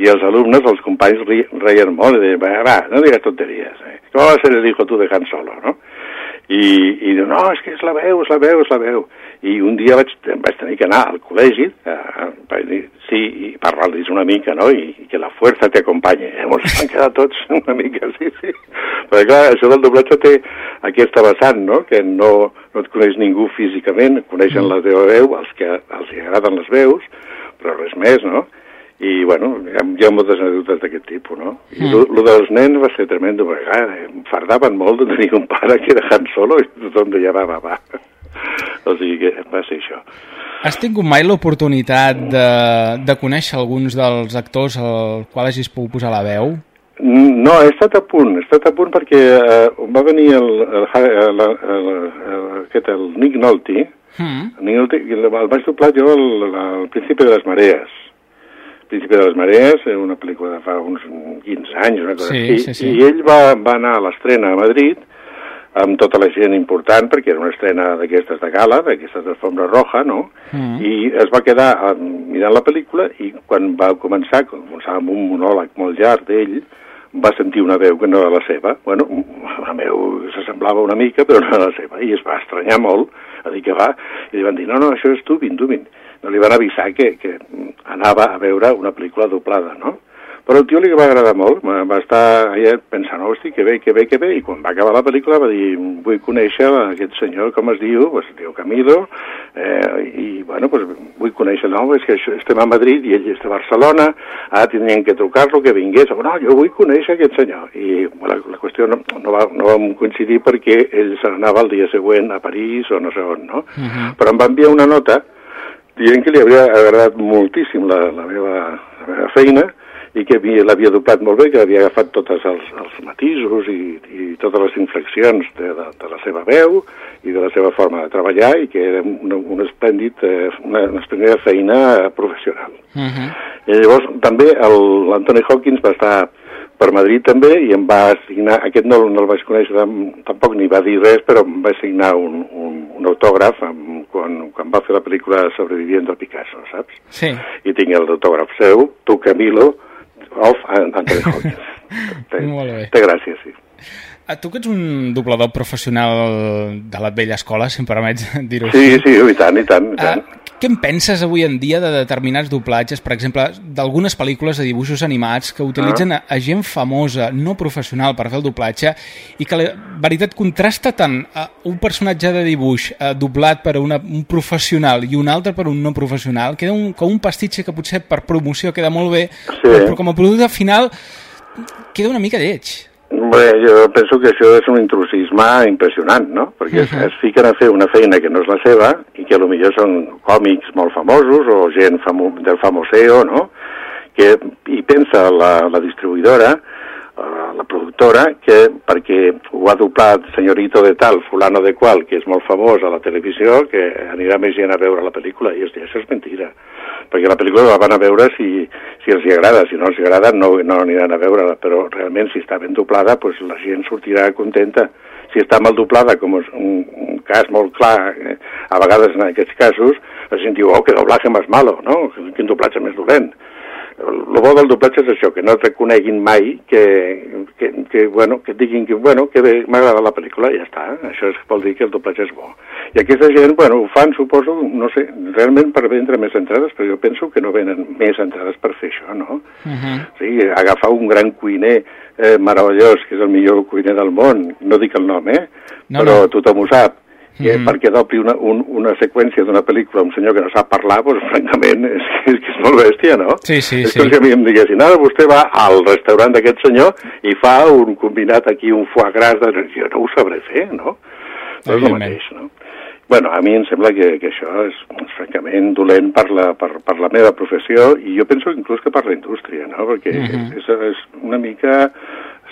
i els alumnes, els companys, ri, reien molt, i deien, va, va, no digues tonteries, eh? ¿cómo va a ser el hijo tú de Han Solo, no? I, i diu, no, és que és la veu, és la veu, és la veu. I un dia vaig, vaig tenir que anar al col·legi, eh, vaig dir, sí, i parlar-los una mica, no?, i, i que la acompanye. Eh, ens van quedar tots una mica, sí, sí. Perquè, clar, això del doblatge té aquesta vessant, no?, que no, no et coneix ningú físicament, coneixen la teva veu, els que els agraden les veus, però res més, no?, i, bueno, hi ha, hi ha moltes anècdotes d'aquest tipus, no? I Mm. lo, dels nens va ser tremendo, perquè, clar, em fardaven molt de tenir un pare que era Han Solo i tothom deia, va, va, va. O sigui que va ser això. Has tingut mai l'oportunitat de, de conèixer alguns dels actors al qual hagis pogut posar la veu? No, he estat a punt, he estat a punt perquè eh, va venir el, el, el, el, el, el, aquest, el Nick Nolte, Mm. el, Nick Nolte, el, el vaig doblar jo al, al Príncipe de les Marees. Príncipe de les Marees, eh, una pel·lícula de fa uns 15 anys, una cosa Sí, així, sí, sí. i ell va, va anar a l'estrena a Madrid amb tota la gent important, perquè era una estrena d'aquestes de gala, d'aquestes de Fombra Roja, no? Mm. i es va quedar eh, mirant la pel·lícula i quan va començar, començava amb un monòleg molt llarg d'ell, va sentir una veu que no era la seva. Bueno, la veu s'assemblava una mica, però no era la seva, i es va estranyar molt a dir que va, i li van dir, no, no, això és Dubin, Dubin. No li van avisar que, que anava a veure una pel·lícula doblada, no? Però el tio li va agradar molt, va estar allà pensant, hosti, que bé, que bé, que bé, i quan va acabar la pel·lícula va dir, vull conèixer aquest senyor, com es diu, pues, es diu Camilo, eh, i, bueno, pues, vull conèixer, no, és que estem a Madrid i ell és de Barcelona, ara tindrien que trucar-lo, que vingués, no, jo vull conèixer aquest senyor, i la, la qüestió no, no, va, no vam coincidir perquè ell se n'anava el dia següent a París o no sé on, no? Però em va enviar una nota dient que li havia agradat moltíssim la, la, meva, la meva feina i que havia- l'havia doblat molt bé, que havia agafat tots els, els matisos i, i totes les inflexions de, de, de la seva veu i de la seva forma de treballar i que era un, un esplèndid, eh, una, una esplèndida feina professional. Uh -huh. I llavors també l'Anthony Hawkins va estar per Madrid també i em va signar, aquest no, no el vaig conèixer tam- tampoc ni va dir res, però em va signar un, un, un autògraf amb, quan, quan va fer la pel·lícula Sobreviviendo a Picasso, saps? Sí. I tinc el autògraf seu, tu Camilo, of Anthony Hawkins. té, Molt bé. té gràcia, sí. Ah, Tu que ets un doblador professional de la vella escola, si em permets dir-ho Sí, sí, i tant, i tant, i Ah, tant. què en penses avui en dia de determinats doblatges, per exemple, d'algunes pel·lícules de dibuixos animats que utilitzen Ah. a, a gent famosa, no professional, per fer el doblatge, i que la veritat contrasta tant a un personatge de dibuix eh, doblat per una, un professional i un altre per un no professional, queda un, com un pastitge que potser per promoció queda molt bé, Sí. però com a producte final queda una mica lleig. Bé, jo penso que això és un intrusisme impressionant, no? Perquè es, es fiquen a fer una feina que no és la seva i que potser són còmics molt famosos o gent famo, del famoseo, no? Que, I pensa la, la distribuïdora, eh, la productora, que perquè ho ha doblat senyorito de tal, fulano de qual, que és molt famós a la televisió, que anirà més gent a veure la pel·lícula. I això és mentira perquè la pel·lícula la van a veure si, si els hi agrada, si no els agrada no, no aniran a veure-la, però realment si està ben doblada pues, la gent sortirà contenta. Si està mal doblada, com és un, un cas molt clar, eh, a vegades en aquests casos, la gent diu, oh, que doblatge més malo, no? Quin doblatge més dolent. El bo del doblatge és això, que no et reconeguin mai, que, que, que, bueno, que et diguin que, bueno, que m'agrada la pel·lícula i ja està. Això és, vol dir que el doblatge és bo. I aquesta gent, bueno, ho fan, suposo, no sé, realment per vendre més entrades, però jo penso que no venen més entrades per fer això, no? Uh -huh. Sí, agafar un gran cuiner eh, meravellós, que és el millor cuiner del món, no dic el nom, eh? No, però no. tothom ho sap, i Mhm. perquè dobli una, un, una seqüència d'una pel·lícula un senyor que no sap parlar, doncs, francament, és, és que és molt bèstia, no? Sí, sí, és sí. com si a mi em diguessin, ara vostè va al restaurant d'aquest senyor i fa un combinat aquí, un foie gras, de... jo no ho sabré fer, no? No és el mateix, no? Bueno, a mi em sembla que, que això és, és francament dolent per la, per, per la meva professió i jo penso inclús que per la indústria, no? Perquè Mhm. és, és una mica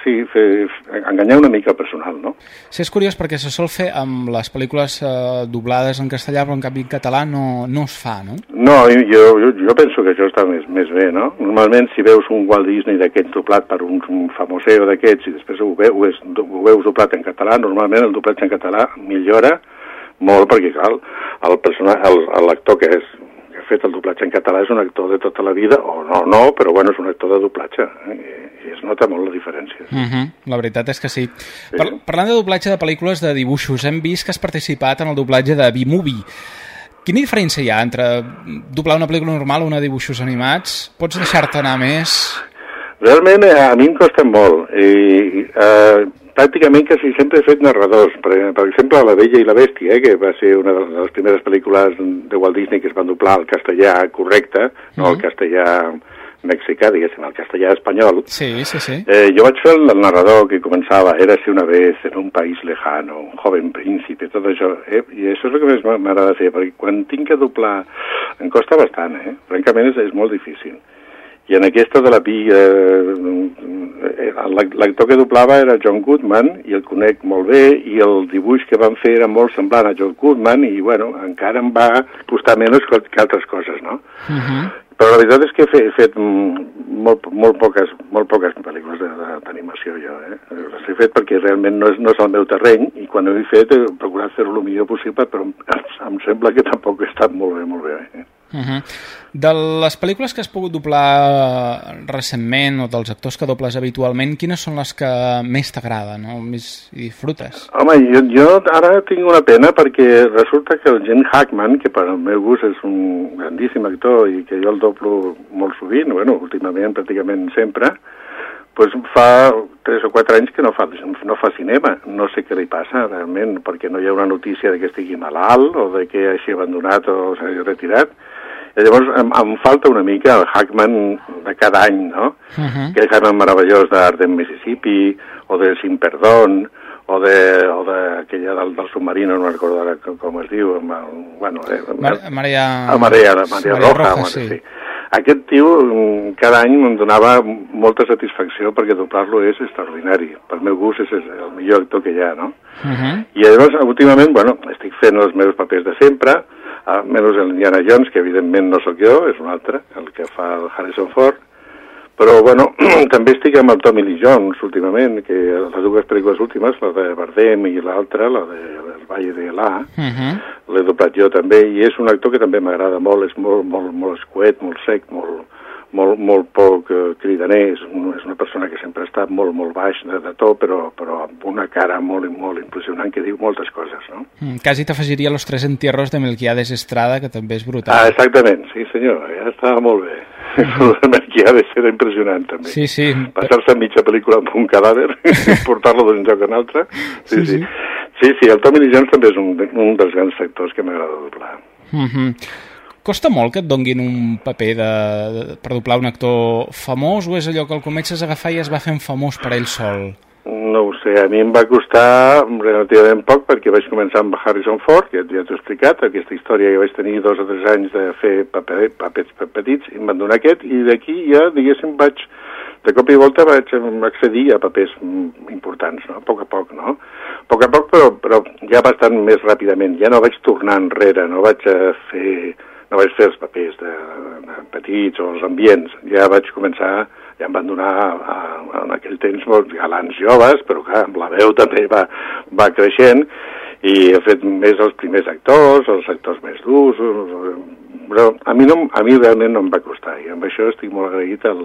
sí, fer, enganyar una mica el personal, no? Sí, és curiós perquè se sol fer amb les pel·lícules eh, doblades en castellà, però en canvi en català no, no es fa, no? No, jo, jo, jo penso que això està més, més bé, no? Normalment, si veus un Walt Disney d'aquests doblat per un, un famoseo d'aquests i després ho veus, ho veus doblat en català, normalment el doblatge en català millora molt perquè, clar, l'actor que és fet el doblatge en català és un actor de tota la vida, o no, no, però bueno, és un actor de doblatge, eh? i, es nota molt la diferència. Uh -huh. La veritat és que sí. sí. Par parlant de doblatge de pel·lícules de dibuixos, hem vist que has participat en el doblatge de B-Movie. Quina diferència hi ha entre doblar una pel·lícula normal o una de dibuixos animats? Pots deixar-te anar més? Realment eh, a mi em costa molt. I, eh, pràcticament quasi sempre he fet narradors. Per, per exemple, La Bella i la Bèstia, eh, que va ser una de les primeres pel·lícules de Walt Disney que es van doblar al castellà correcte, mm -hmm. no al castellà mexicà, diguéssim, al castellà espanyol. Sí, sí, sí. Eh, jo vaig fer el narrador que començava, era si una vez en un país lejano, un joven príncipe, tot això, eh? i això és el que més m'agrada fer, perquè quan tinc que doblar em costa bastant, eh? Francament és, és molt difícil. I en aquesta de la Pi, eh, l'actor que doblava era John Goodman, i el conec molt bé, i el dibuix que van fer era molt semblant a John Goodman, i bueno, encara em va costar menys que altres coses, no? Uh -huh. Però la veritat és que he fet, he fet molt, molt, poques, molt poques pel·lícules d'animació jo, eh? Les he fet perquè realment no és, no és el meu terreny i quan ho he fet he procurat fer-ho el millor possible, però em, em sembla que tampoc he estat molt bé, molt bé. Eh? Uh -huh. De les pel·lícules que has pogut doblar recentment o dels actors que dobles habitualment, quines són les que més t'agraden o més disfrutes? Home, jo, jo ara tinc una pena perquè resulta que el Gene Hackman, que per al meu gust és un grandíssim actor i que jo el doblo molt sovint, bueno, últimament pràcticament sempre, pues fa 3 o 4 anys que no fa, no fa cinema. No sé què li passa realment, perquè no hi ha una notícia de que estigui malalt o de que hagi abandonat o s'hagi retirat llavors em, em falta una mica el Hackman de cada any, no? Uh -huh. Aquell Hackman meravellós d'Arden, Mississippi, o de Sin Perdón, o de, o de aquella del, del submarino, no recordo ara com, com es diu, amb el, bueno... Eh, Mar Maria... A Maria, Maria, Maria Roja, Roja sí. sí. Aquest tio mm, cada any em donava molta satisfacció perquè doblar-lo és extraordinari. Per meu gust és el millor actor que hi ha, no? Uh -huh. I llavors, últimament, bueno, estic fent els meus papers de sempre, a menys el Indiana Jones, que evidentment no sóc jo, és un altre, el que fa el Harrison Ford, però, bueno, també estic amb el Tommy Lee Jones últimament, que les dues pel·lícules últimes, la de Bardem i l'altra, la de El Valle de La, Uh -huh. l'he doblat jo també, i és un actor que també m'agrada molt, és molt, molt, molt escuet, molt sec, molt, molt, molt poc eh, cridaner, és, un, és una persona que sempre ha estat molt, molt baix de, de to, però, però amb una cara molt, molt impressionant que diu moltes coses, no? Mm, quasi t'afegiria Los tres entierros de Melquiades Estrada, que també és brutal. Ah, exactament, sí senyor, ja estava molt bé. Mm. El Melquiades era impressionant també. Sí, sí. Passar-se mitja pel·lícula amb un cadàver i portar-lo d'un joc a altre. Sí, Sí, sí. sí. Sí, el Tommy Lee Jones també és un, un dels grans sectors que m'agrada doblar. Uh -huh. Costa molt que et donguin un paper de, de, per doblar un actor famós o és allò que el comences a agafar i es va fent famós per ell sol? No ho sé, a mi em va costar relativament poc perquè vaig començar amb Harrison Ford, que ja t'ho he explicat, aquesta història que vaig tenir dos o tres anys de fer paper, papers petits, i em van donar aquest, i d'aquí ja, diguéssim, vaig, de cop i volta vaig accedir a papers importants, no? a poc a poc, no? A poc a poc, però, però ja bastant més ràpidament, ja no vaig tornar enrere, no vaig a fer, no vaig fer els papers de, de petits o els ambients, ja vaig començar ja em van donar a, a, en aquell temps molts galants joves, però clar, amb la veu també va, va creixent. I he fet més els primers actors, els actors més durs, però a mi, no, a mi realment no em va costar. I amb això estic molt agraït al,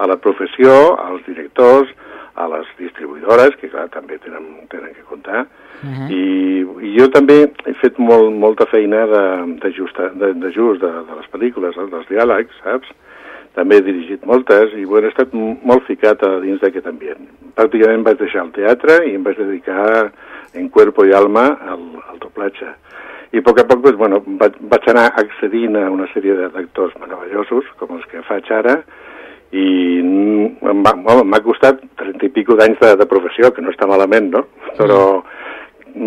a la professió, als directors, a les distribuïdores, que clar, també tenen, tenen que comptar, Uh -huh. i, i jo també he fet molt, molta feina de, de, justa, de, de just de, de les pel·lícules, eh, dels diàlegs, saps? També he dirigit moltes i bueno, he estat molt ficat a dins d'aquest ambient. Pràcticament vaig deixar el teatre i em vaig dedicar en cuerpo i alma al, al doblatge. I a poc a poc doncs, bueno, vaig, vaig anar accedint a una sèrie d'actors meravellosos, com els que faig ara, i em va- bueno, m'ha costat 30 i pico d'anys de, de professió, que no està malament, no? Però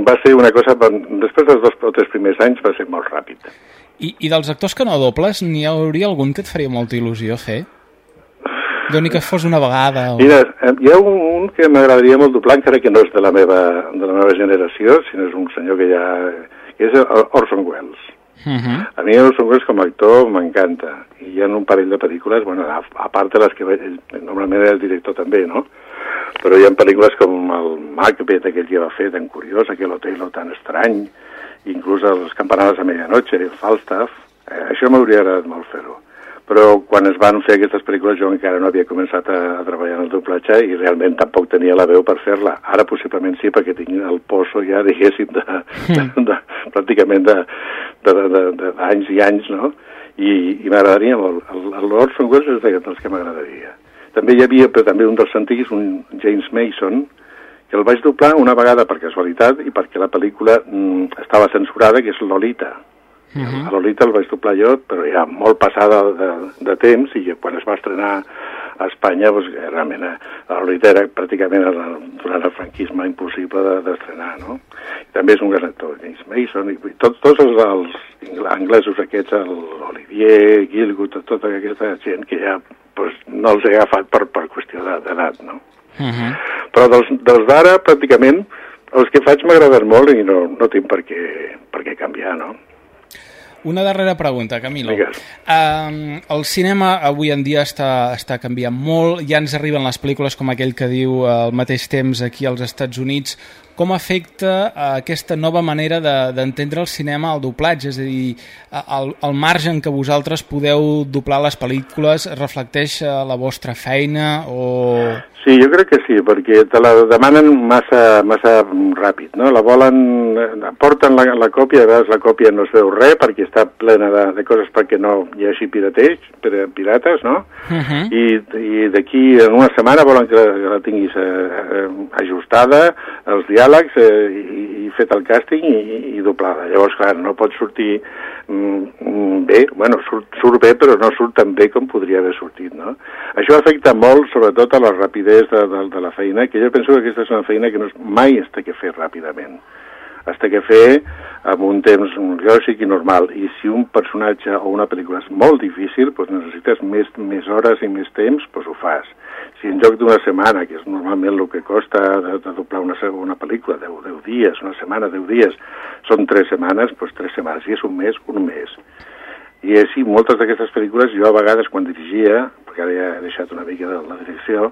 va ser una cosa, després dels dos o tres primers anys va ser molt ràpid. I, I dels actors que no dobles, n'hi hauria algun que et faria molta il·lusió fer? déu nhi que fos una vegada. O... Mira, eh, hi ha un, un que m'agradaria molt doblar, encara que no és de la meva, de la meva generació, sinó és un senyor que ja... que és Orson Welles. Uh -huh. A mi Orson Welles com a actor m'encanta. I hi ha un parell de pel·lícules, bueno, a, a part de les que ell, normalment era el director també, no? Però hi ha pel·lícules com el Macbeth, aquell que va fer, tan curiós, aquell hotel tan estrany, inclús els campanades a medianoche, Falstaff, eh, això m'hauria agradat molt fer-ho però quan es van fer aquestes pel·lícules jo encara no havia començat a, a treballar en el doblatge i realment tampoc tenia la veu per fer-la. Ara possiblement sí, perquè tinc el pozo ja, diguéssim, de, de, de, pràcticament d'anys i anys, no? I, i m'agradaria molt. El, el Orson Welles és dels que m'agradaria. També hi havia, però també un dels antics, un James Mason, que el vaig doblar una vegada per casualitat i perquè la pel·lícula mm, estava censurada, que és Lolita. Uh -huh. A Lolita el vaig doblar jo, però ja molt passada de, de temps, i quan es va estrenar a Espanya, doncs, realment a Lolita era pràcticament durant el franquisme impossible d'estrenar, de, no? I també és un gran actor, James Mason, i tot, tots els, els anglesos aquests, l'Olivier, Gilgut, tota aquesta gent que ja doncs, no els he agafat per, per qüestió d'edat, no? Uh -huh. Però dels, dels d'ara, pràcticament, els que faig m'agraden molt i no, no tinc per què, per què canviar, no? Una darrera pregunta, Camilo. Um, el cinema avui en dia està, està canviant molt, ja ens arriben les pel·lícules com aquell que diu al mateix temps aquí als Estats Units. Com afecta uh, aquesta nova manera d'entendre de, el cinema al doblatge? És a dir, el, el marge en què vosaltres podeu doblar les pel·lícules reflecteix uh, la vostra feina o... Sí, jo crec que sí, perquè te la demanen massa, massa ràpid, no? La volen, porten la, la còpia, a vegades la còpia no es veu res perquè està plena de, de coses perquè no hi hagi pirateig, pirates, no? Uh -huh. I, i d'aquí en una setmana volen que la, que la tinguis eh, eh, ajustada, els diàlegs, eh, i, i fet el càsting i, i doblada. Llavors, clar, no pot sortir mm, bé, bueno, surt, surt bé, però no surt tan bé com podria haver sortit, no? Això afecta molt, sobretot, a la rapidesa de, de, de la feina, que jo penso que aquesta és una feina que no és, mai es té que fer ràpidament. Es té que fer amb un temps lògic i normal. I si un personatge o una pel·lícula és molt difícil, doncs necessites més, més hores i més temps, doncs ho fas. Si en lloc d'una setmana, que és normalment el que costa de, de doblar una, una pel·lícula, 10, 10 dies, una setmana, 10 dies, són 3 setmanes, doncs 3 setmanes. Si és un mes, un mes. I així, moltes d'aquestes pel·lícules, jo a vegades quan dirigia, perquè ara ja he deixat una mica de la direcció,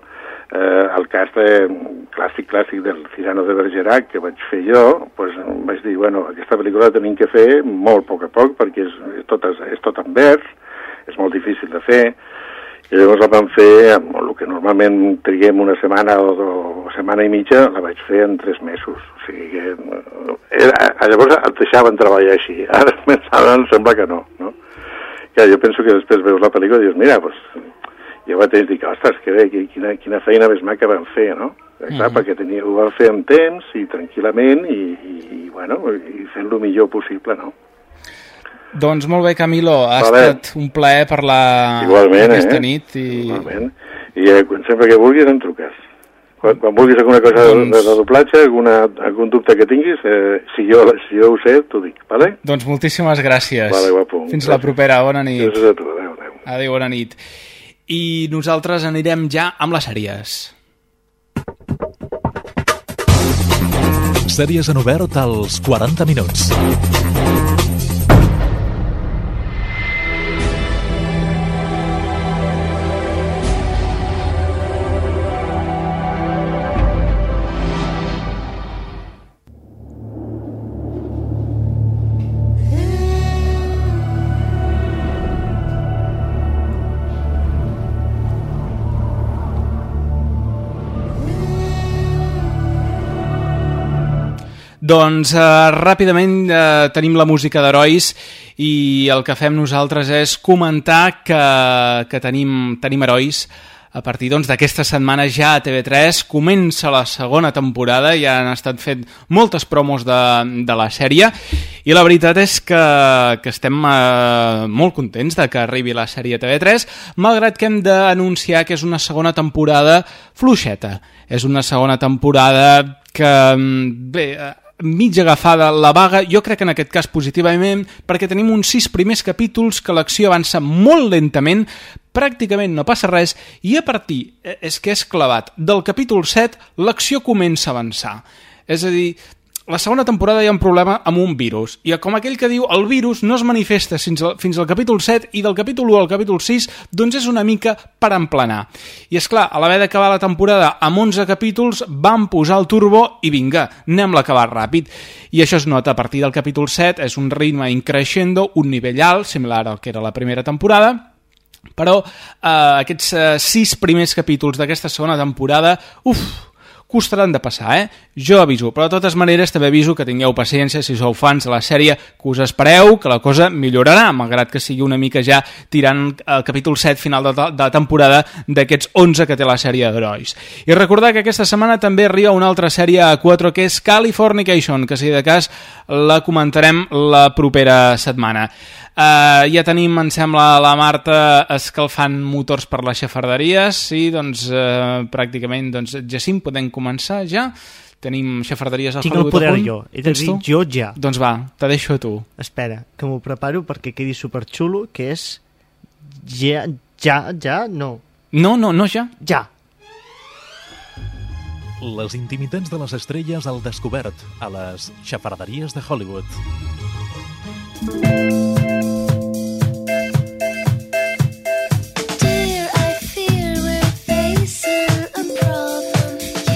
eh, el cast eh, clàssic clàssic del Cirano de Bergerac que vaig fer jo, doncs vaig dir, bueno, aquesta pel·lícula la tenim que fer molt a poc a poc perquè és, és, tot, és tot en vers, és molt difícil de fer, i llavors la vam fer amb el que normalment triguem una setmana o, o setmana i mitja, la vaig fer en tres mesos. O sigui que... Era, llavors et deixaven treballar així. Ara, ara em sembla que no, no? Que jo penso que després veus la pel·lícula i dius, mira, doncs, jo mateix dic, ostres, que bé, quina, quina feina més maca van fer, no? Clar, mm -hmm. perquè tenia, ho van fer amb temps i tranquil·lament i, i, i bueno, i fent lo millor possible, no? Doncs molt bé, Camilo, ha Vale. estat un plaer parlar Igualment, aquesta eh? nit. I... Igualment. I eh, quan- sempre que vulguis em truques. Quan, quan vulguis alguna cosa de, Doncs- de, de doblatge, alguna, algun dubte que tinguis, eh, si, jo, si jo ho sé, t'ho dic, vale? Doncs moltíssimes gràcies. Vale, guapo. Fins la propera, bona nit. Gràcies a tu, adéu, adéu. Adéu, bona nit. I nosaltres anirem ja amb les sèries. Sèries en obert als 40 minuts. Doncs eh, ràpidament eh, tenim la música d'herois i el que fem nosaltres és comentar que, que tenim, tenim herois a partir doncs, d'aquesta setmana ja a TV3 comença la segona temporada, ja han estat fent moltes promos de, de la sèrie. I la veritat és que, que estem eh, molt contents de que arribi la sèrie a TV3, malgrat que hem d'anunciar que és una segona temporada fluixeta. És una segona temporada que, mm, bé, eh, mig agafada la vaga, jo crec que en aquest cas positivament, perquè tenim uns sis primers capítols que l'acció avança molt lentament, pràcticament no passa res, i a partir, eh, és que és clavat, del capítol 7 l'acció comença a avançar. És a dir, la segona temporada hi ha un problema amb un virus, i com aquell que diu el virus no es manifesta fins al, fins al capítol 7 i del capítol 1 al capítol 6 doncs és una mica per emplenar. I és clar, a l'haver d'acabar la temporada amb 11 capítols van posar el turbo i vinga, anem-la acabar ràpid. I això es nota a partir del capítol 7, és un ritme increixendo, un nivell alt, similar al que era la primera temporada, però eh, aquests eh, sis primers capítols d'aquesta segona temporada, uf, costaran de passar, eh? Jo aviso, però de totes maneres també aviso que tingueu paciència si sou fans de la sèrie, que us espereu, que la cosa millorarà, malgrat que sigui una mica ja tirant el capítol 7 final de, de la temporada d'aquests 11 que té la sèrie d'herois. I recordar que aquesta setmana també arriba una altra sèrie a 4 que és Californication, que si de cas la comentarem la propera setmana. Uh, ja tenim, em sembla, la Marta escalfant motors per les xafarderies. Sí, doncs uh, pràcticament, doncs, Jacint, podem començar ja? Tenim xafarderies al Tinc el poder punt? jo. He de dir jo ja. Doncs va, te deixo a tu. Espera, que m'ho preparo perquè quedi superxulo, que és... Ja, ja, ja, no. No, no, no ja. Ja. Les intimitats de les estrelles al descobert a les xafarderies de Hollywood.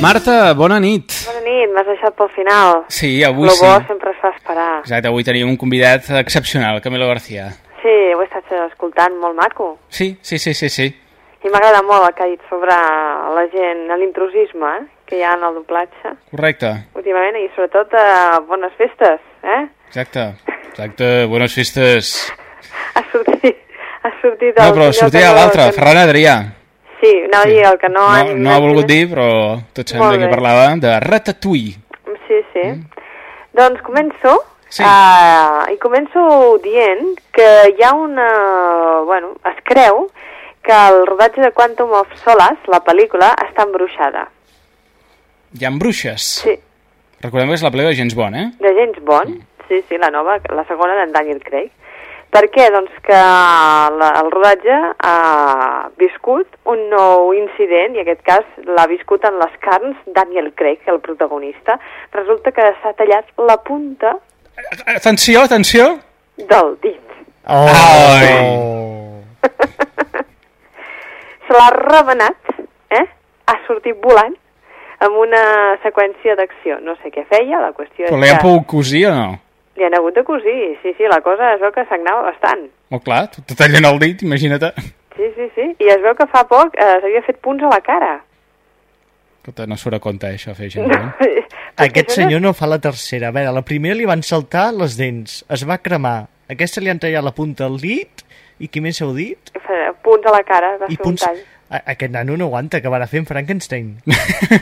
Marta, bona nit. Bona nit, m'has deixat pel final. Sí, avui Lo sí. bo sempre es fa esperar. Exacte, avui tenim un convidat excepcional, Camilo García. Sí, ho he estat escoltant, molt maco. Sí, sí, sí, sí, sí. I m'ha agradat molt el que ha dit sobre la gent, l'intrusisme eh, que hi ha en el doblatge Correcte, últimament i sobretot eh, bones festes, eh? exacte. Exacte, bones festes. Ha sortit, ha sortit No, però sortia l'altre, Ferran Adrià. Sí, anava a dir el que no... No, han- no ha volgut dir, però tot sembla que parlava de Ratatouille. Sí, sí. Doncs començo. Sí. Uh, I començo dient que hi ha una... Bueno, es creu que el rodatge de Quantum of Solace, la pel·lícula, està embruixada. Hi ha bruixes. Sí. Recordem que és la pel·lícula de James Bond, eh? De James Bond, sí, sí, la nova, la segona d'en Daniel Craig. Per què? Doncs que la, el rodatge ha viscut un nou incident, i en aquest cas l'ha viscut en les carns Daniel Craig, el protagonista. Resulta que s'ha tallat la punta Atenció, atenció. del dit. Oh. Ai. Se l'ha rebenat, eh? Ha sortit volant amb una seqüència d'acció. No sé què feia, la qüestió Però és li han que pogut cosir o no? Li han hagut de cosir. Sí, sí, la cosa es veu que sagnava bastant. Molt clar, te tallen el dit, imagina't. Sí, sí, sí. I es veu que fa poc eh, s'havia fet punts a la cara. Escolta, no surt a compte això, fer James Bond. Aquest senyor no fa la tercera. A veure, la primera li van saltar les dents, es va cremar. Aquesta li han tallat la punta al dit, i què més heu dit? Punts a la cara, va I fer un punts... tall. A aquest nano no aguanta, acabarà fent Frankenstein.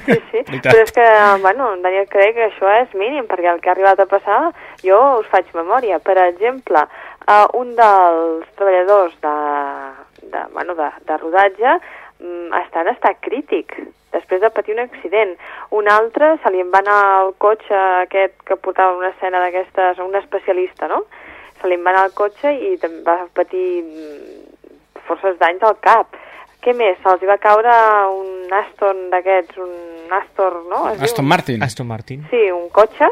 Sí, sí. Però és que, bueno, Daniel Craig, això és mínim, perquè el que ha arribat a passar, jo us faig memòria. Per exemple, uh, un dels treballadors de, de, bueno, de, de rodatge mm, està en estat crític després de patir un accident. Un altre se li en va anar el cotxe aquest que portava una escena d'aquestes, un especialista, no? Se li en va anar el cotxe i va patir mm, forces danys al cap. Què més? Se'ls hi va caure un Aston d'aquests, un Astor, no? Es diu? Aston Martin. Aston Martin. Sí, un cotxe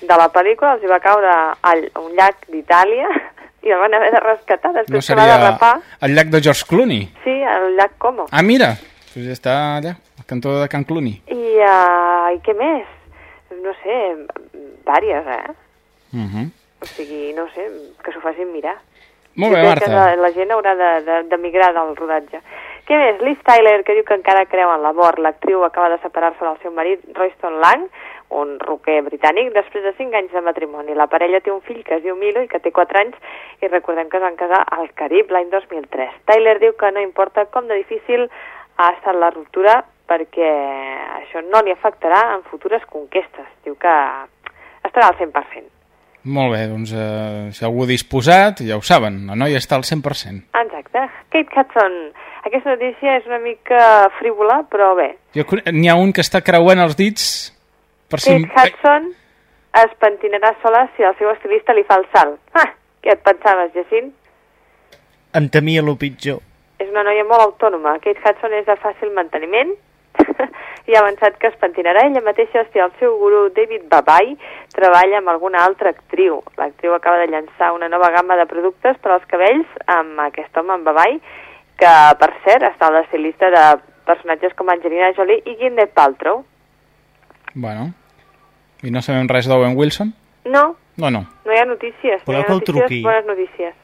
de la pel·lícula, els hi va caure al, a un llac d'Itàlia i el van haver de rescatar després No que va seria derrapar. el llac de George Clooney. Sí, al llac Como. Ah, mira, pues ja està allà, al cantó de Can Clooney. I, uh, I què més? No sé, vàries, eh? Uh -huh. O sigui, no sé, que s'ho facin mirar. Molt bé, crec que Marta. la, la gent haurà de, de, de migrar del rodatge. Què més? Liz Tyler, que diu que encara creu en l'amor. L'actriu acaba de separar-se del seu marit, Royston Lang, un roquer britànic, després de 5 anys de matrimoni. La parella té un fill que es diu Milo i que té 4 anys i recordem que es van casar al Carib l'any 2003. Tyler diu que no importa com de difícil ha estat la ruptura perquè això no li afectarà en futures conquestes. Diu que estarà al 100%. Molt bé, doncs eh, si algú disposat, ja ho saben, la noia està al 100%. Exacte. Kate Hudson. Aquesta notícia és una mica frívola, però bé. N'hi ha un que està creuant els dits per si... Kate Hudson es pentinarà sola si el seu estilista li fa el salt. Ah, què et pensaves, Jacint? Em temia lo pitjor. És una noia molt autònoma. Kate Hudson és de fàcil manteniment i ha avançat que es pentinarà ella mateixa si el seu guru David Babai treballa amb alguna altra actriu. L'actriu acaba de llançar una nova gamma de productes per als cabells amb aquest home, amb Babai, que, per cert, està a l'estilista de personatges com Angelina Jolie i Gwyneth Paltrow. Bueno. I no sabem res d'Owen Wilson? No, No, no. no hi ha notícies. Voleu no hi que ha el notícies, truqui? bones notícies.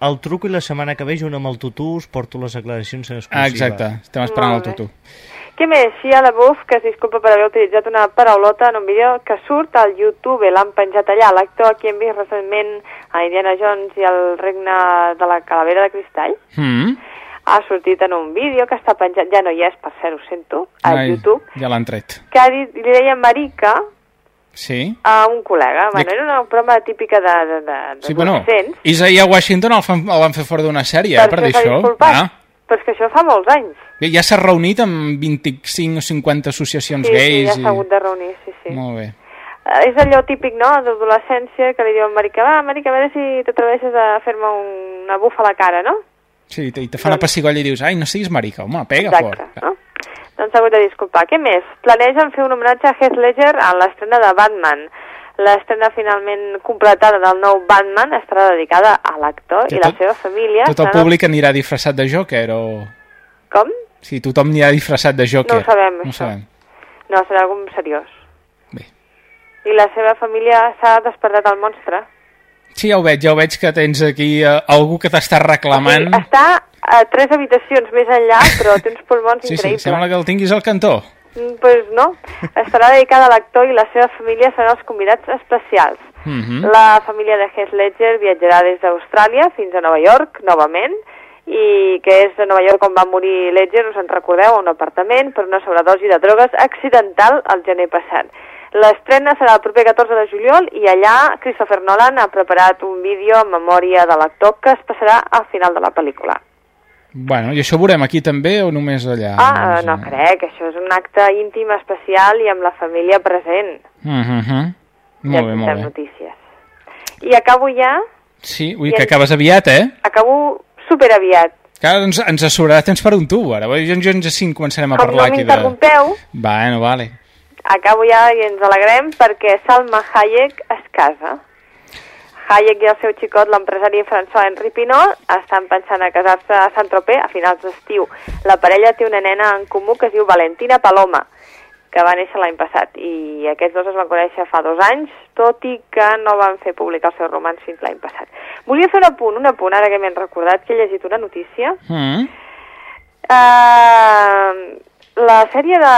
El truco i la setmana que ve, junt amb el tutú, us porto les declaracions en exclusiva. Ah, exacte. Estem esperant el tutu. Què més? Shia LaBeouf, que es disculpa per haver utilitzat una paraulota en un vídeo que surt al YouTube, l'han penjat allà. L'actor a qui hem vist recentment a Indiana Jones i el regne de la calavera de cristall Mm. Ha sortit en un vídeo que està penjat, ja no hi és, per cert, ho sento, a Ai, YouTube, Ja l'han tret. que ha dit, li deia marica Sí? a un col·lega. Bueno, era una broma típica de, de, de, de Sí, bueno, Isaiah Washington el, fan, el van fer fora d'una sèrie, eh, per dir s'ha això. disculpat. Ah. Però és que això fa molts anys. Bé, Ja s'ha reunit amb 25 o 50 associacions Sí, sí, gais. ja s'ha hagut de reunir, sí, sí. Molt bé. Eh, és allò típic, no?, d'adolescència, que li diuen Marica, va, Marica, a veure si t'atreveixes a fer-me un, una bufa a la cara, no? Sí, i te, te fan a pessigollar i dius, ai, no siguis marica, home, pega Exacte, fort. no? Doncs s'ha hagut de disculpar. Què més? Planegen fer un homenatge a Heath Ledger en l'estrena de Batman. L'estrena finalment completada del nou Batman estarà dedicada a l'actor i la tot- seva família. Tot el públic anirà disfressat de Joker o... Com? Sí, tothom anirà disfressat de Joker. No ho sabem, No això. sabem. No, serà algun seriós. Bé. I la seva família s'ha despertat al monstre. Sí, ja ho veig, ja ho veig que tens aquí eh, algú que t'està reclamant. Sí, està a tres habitacions més enllà, però té uns pulmons Sí, sí, increïbles. sembla que el tinguis al cantó. Mm, Pues no, estarà dedicada a l'actor i la seva família seran els convidats especials. Mhm. La família de Heath Ledger viatjarà des d'Austràlia fins a Nova York, novament, i que és a Nova York on va morir Ledger, us en recordeu, a un apartament per una sobredosi de drogues accidental el gener passat. L'estrena serà el proper 14 de juliol i allà Christopher Nolan ha preparat un vídeo en memòria de l'actor que es passarà al final de la pel·lícula. Bueno, i això ho veurem aquí també o només allà? Ah, eh, no crec, això és un acte íntim especial i amb la família present. Uh -huh. Molt bé, molt bé. notícies. I acabo ja, Sí, ui, que en- acabes aviat, eh? acabo superaviat. Que ara ens, ens sobrarà temps per un tubo, ara. Jo, jo en Jacint començarem a Com parlar no aquí de... m'interrompeu, Bueno, vale. Acabo ja i ens alegrem perquè Salma Hayek es casa. Hayek i el seu xicot, l'empresari François Henri Pinot, estan pensant a casar-se a Saint-Tropez a finals d'estiu. La parella té una nena en comú que es diu Valentina Paloma, que va néixer l'any passat, i aquests dos es van conèixer fa dos anys, tot i que no van fer publicar el seu romanç fins l'any passat. Volia fer un apunt, un apunt, ara que m'he recordat que he llegit una notícia. Mm. Uh, la sèrie de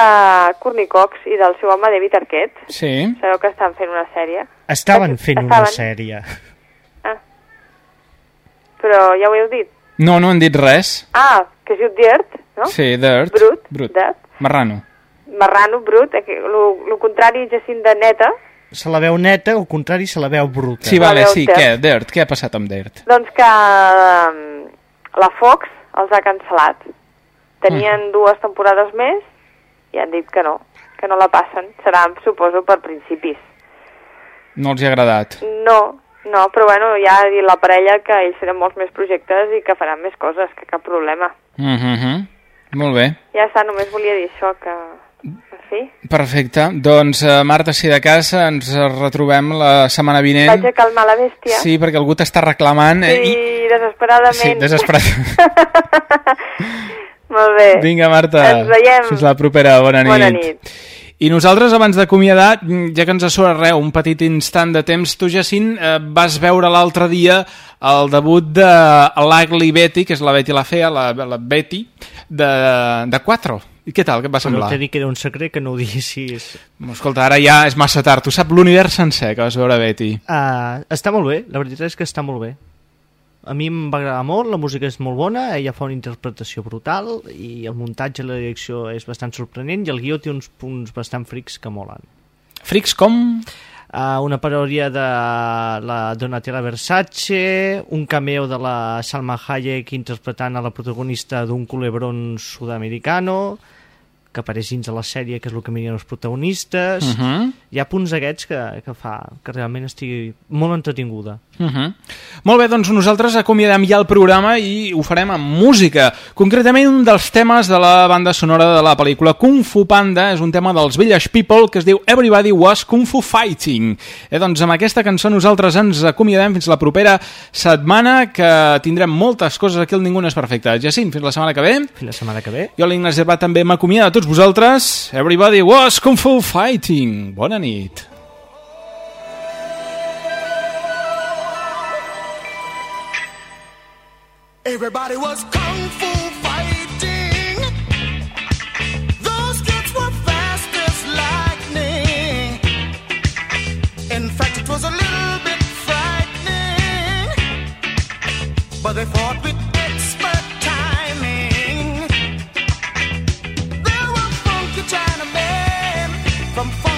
Courtney Cox i del seu home David Arquette, Sí. sabeu que estan fent una sèrie? Estaven fent una Estaven. sèrie. Però ja ho heu dit. No, no han dit res. Ah, que es diu Dirt, no? Sí, dirt. Brut, Brut. Dirt. Marrano. Marrano, brut, eh, que lo, lo contrari, Jacint de neta, Se la veu neta, al contrari, se la veu bruta. Sí, vale, sí, dirt. què? Dirt. Què ha passat amb Dirt? doncs que um, la Fox els ha cancel·lat. Tenien Mm. dues temporades més i han dit que no, que no la passen. Serà, suposo, per principis. No els hi ha agradat. No, no, però bueno, ja ha dit la parella que ells tenen molts més projectes i que faran més coses, que cap problema. Mm -hmm. Molt bé. Ja està, només volia dir això, que... Fi, Perfecte. Doncs, uh, Marta, si de casa ens retrobem la setmana vinent. vaig a calmar la bèstia. Sí, perquè algú t'està reclamant. Sí, Eh, i... desesperadament. Sí, desesperat. Molt bé. Vinga, Marta. Ens veiem. Fins la propera. Bona nit. Bona nit. I nosaltres, abans d'acomiadar, ja que ens ha sobrat res, un petit instant de temps, tu, Jacint, eh, vas veure l'altre dia el debut de l'Ugly Betty, que és la Betty la Fea, la, la Betty, de, de 4. I què tal, què et va Però semblar? t'he dit que era un secret que no ho diguessis. Escolta, ara ja és massa tard. Tu sap l'univers sencer que vas veure Betty. Uh, està molt bé, la veritat és que està molt bé. A mi em va agradar molt, la música és molt bona, ella fa una interpretació brutal i el muntatge i la direcció és bastant sorprenent i el guió té uns punts bastant frics que molen. Frics com? Uh, una paròdia de la Donatella Versace, un cameo de la Salma Hayek interpretant a la protagonista d'un culebron sud-americano, que apareix dins de la sèrie, que és el que mirien els protagonistes, Uh -huh. Hi ha punts aquests que, que fa que realment estigui molt entretinguda. Uh -huh. Molt bé, doncs nosaltres acomiadem ja el programa i ho farem amb música. Concretament un dels temes de la banda sonora de la pel·lícula Kung Fu Panda és un tema dels Village People que es diu Everybody Was Kung Fu Fighting. Eh, doncs amb aquesta cançó nosaltres ens acomiadem fins la propera setmana que tindrem moltes coses aquí al Ningú no és perfecte. Jacint, fins la setmana que ve. Fins la setmana que ve. Jo l'Ignasi Gervat també m'acomiada a tots vosaltres. Everybody Was Kung Fu Fighting. Bona 98. Everybody was kung fu fighting. Those kids were fast as lightning. In fact, it was a little bit frightening. But they fought with expert timing. There were funky Chinamen from.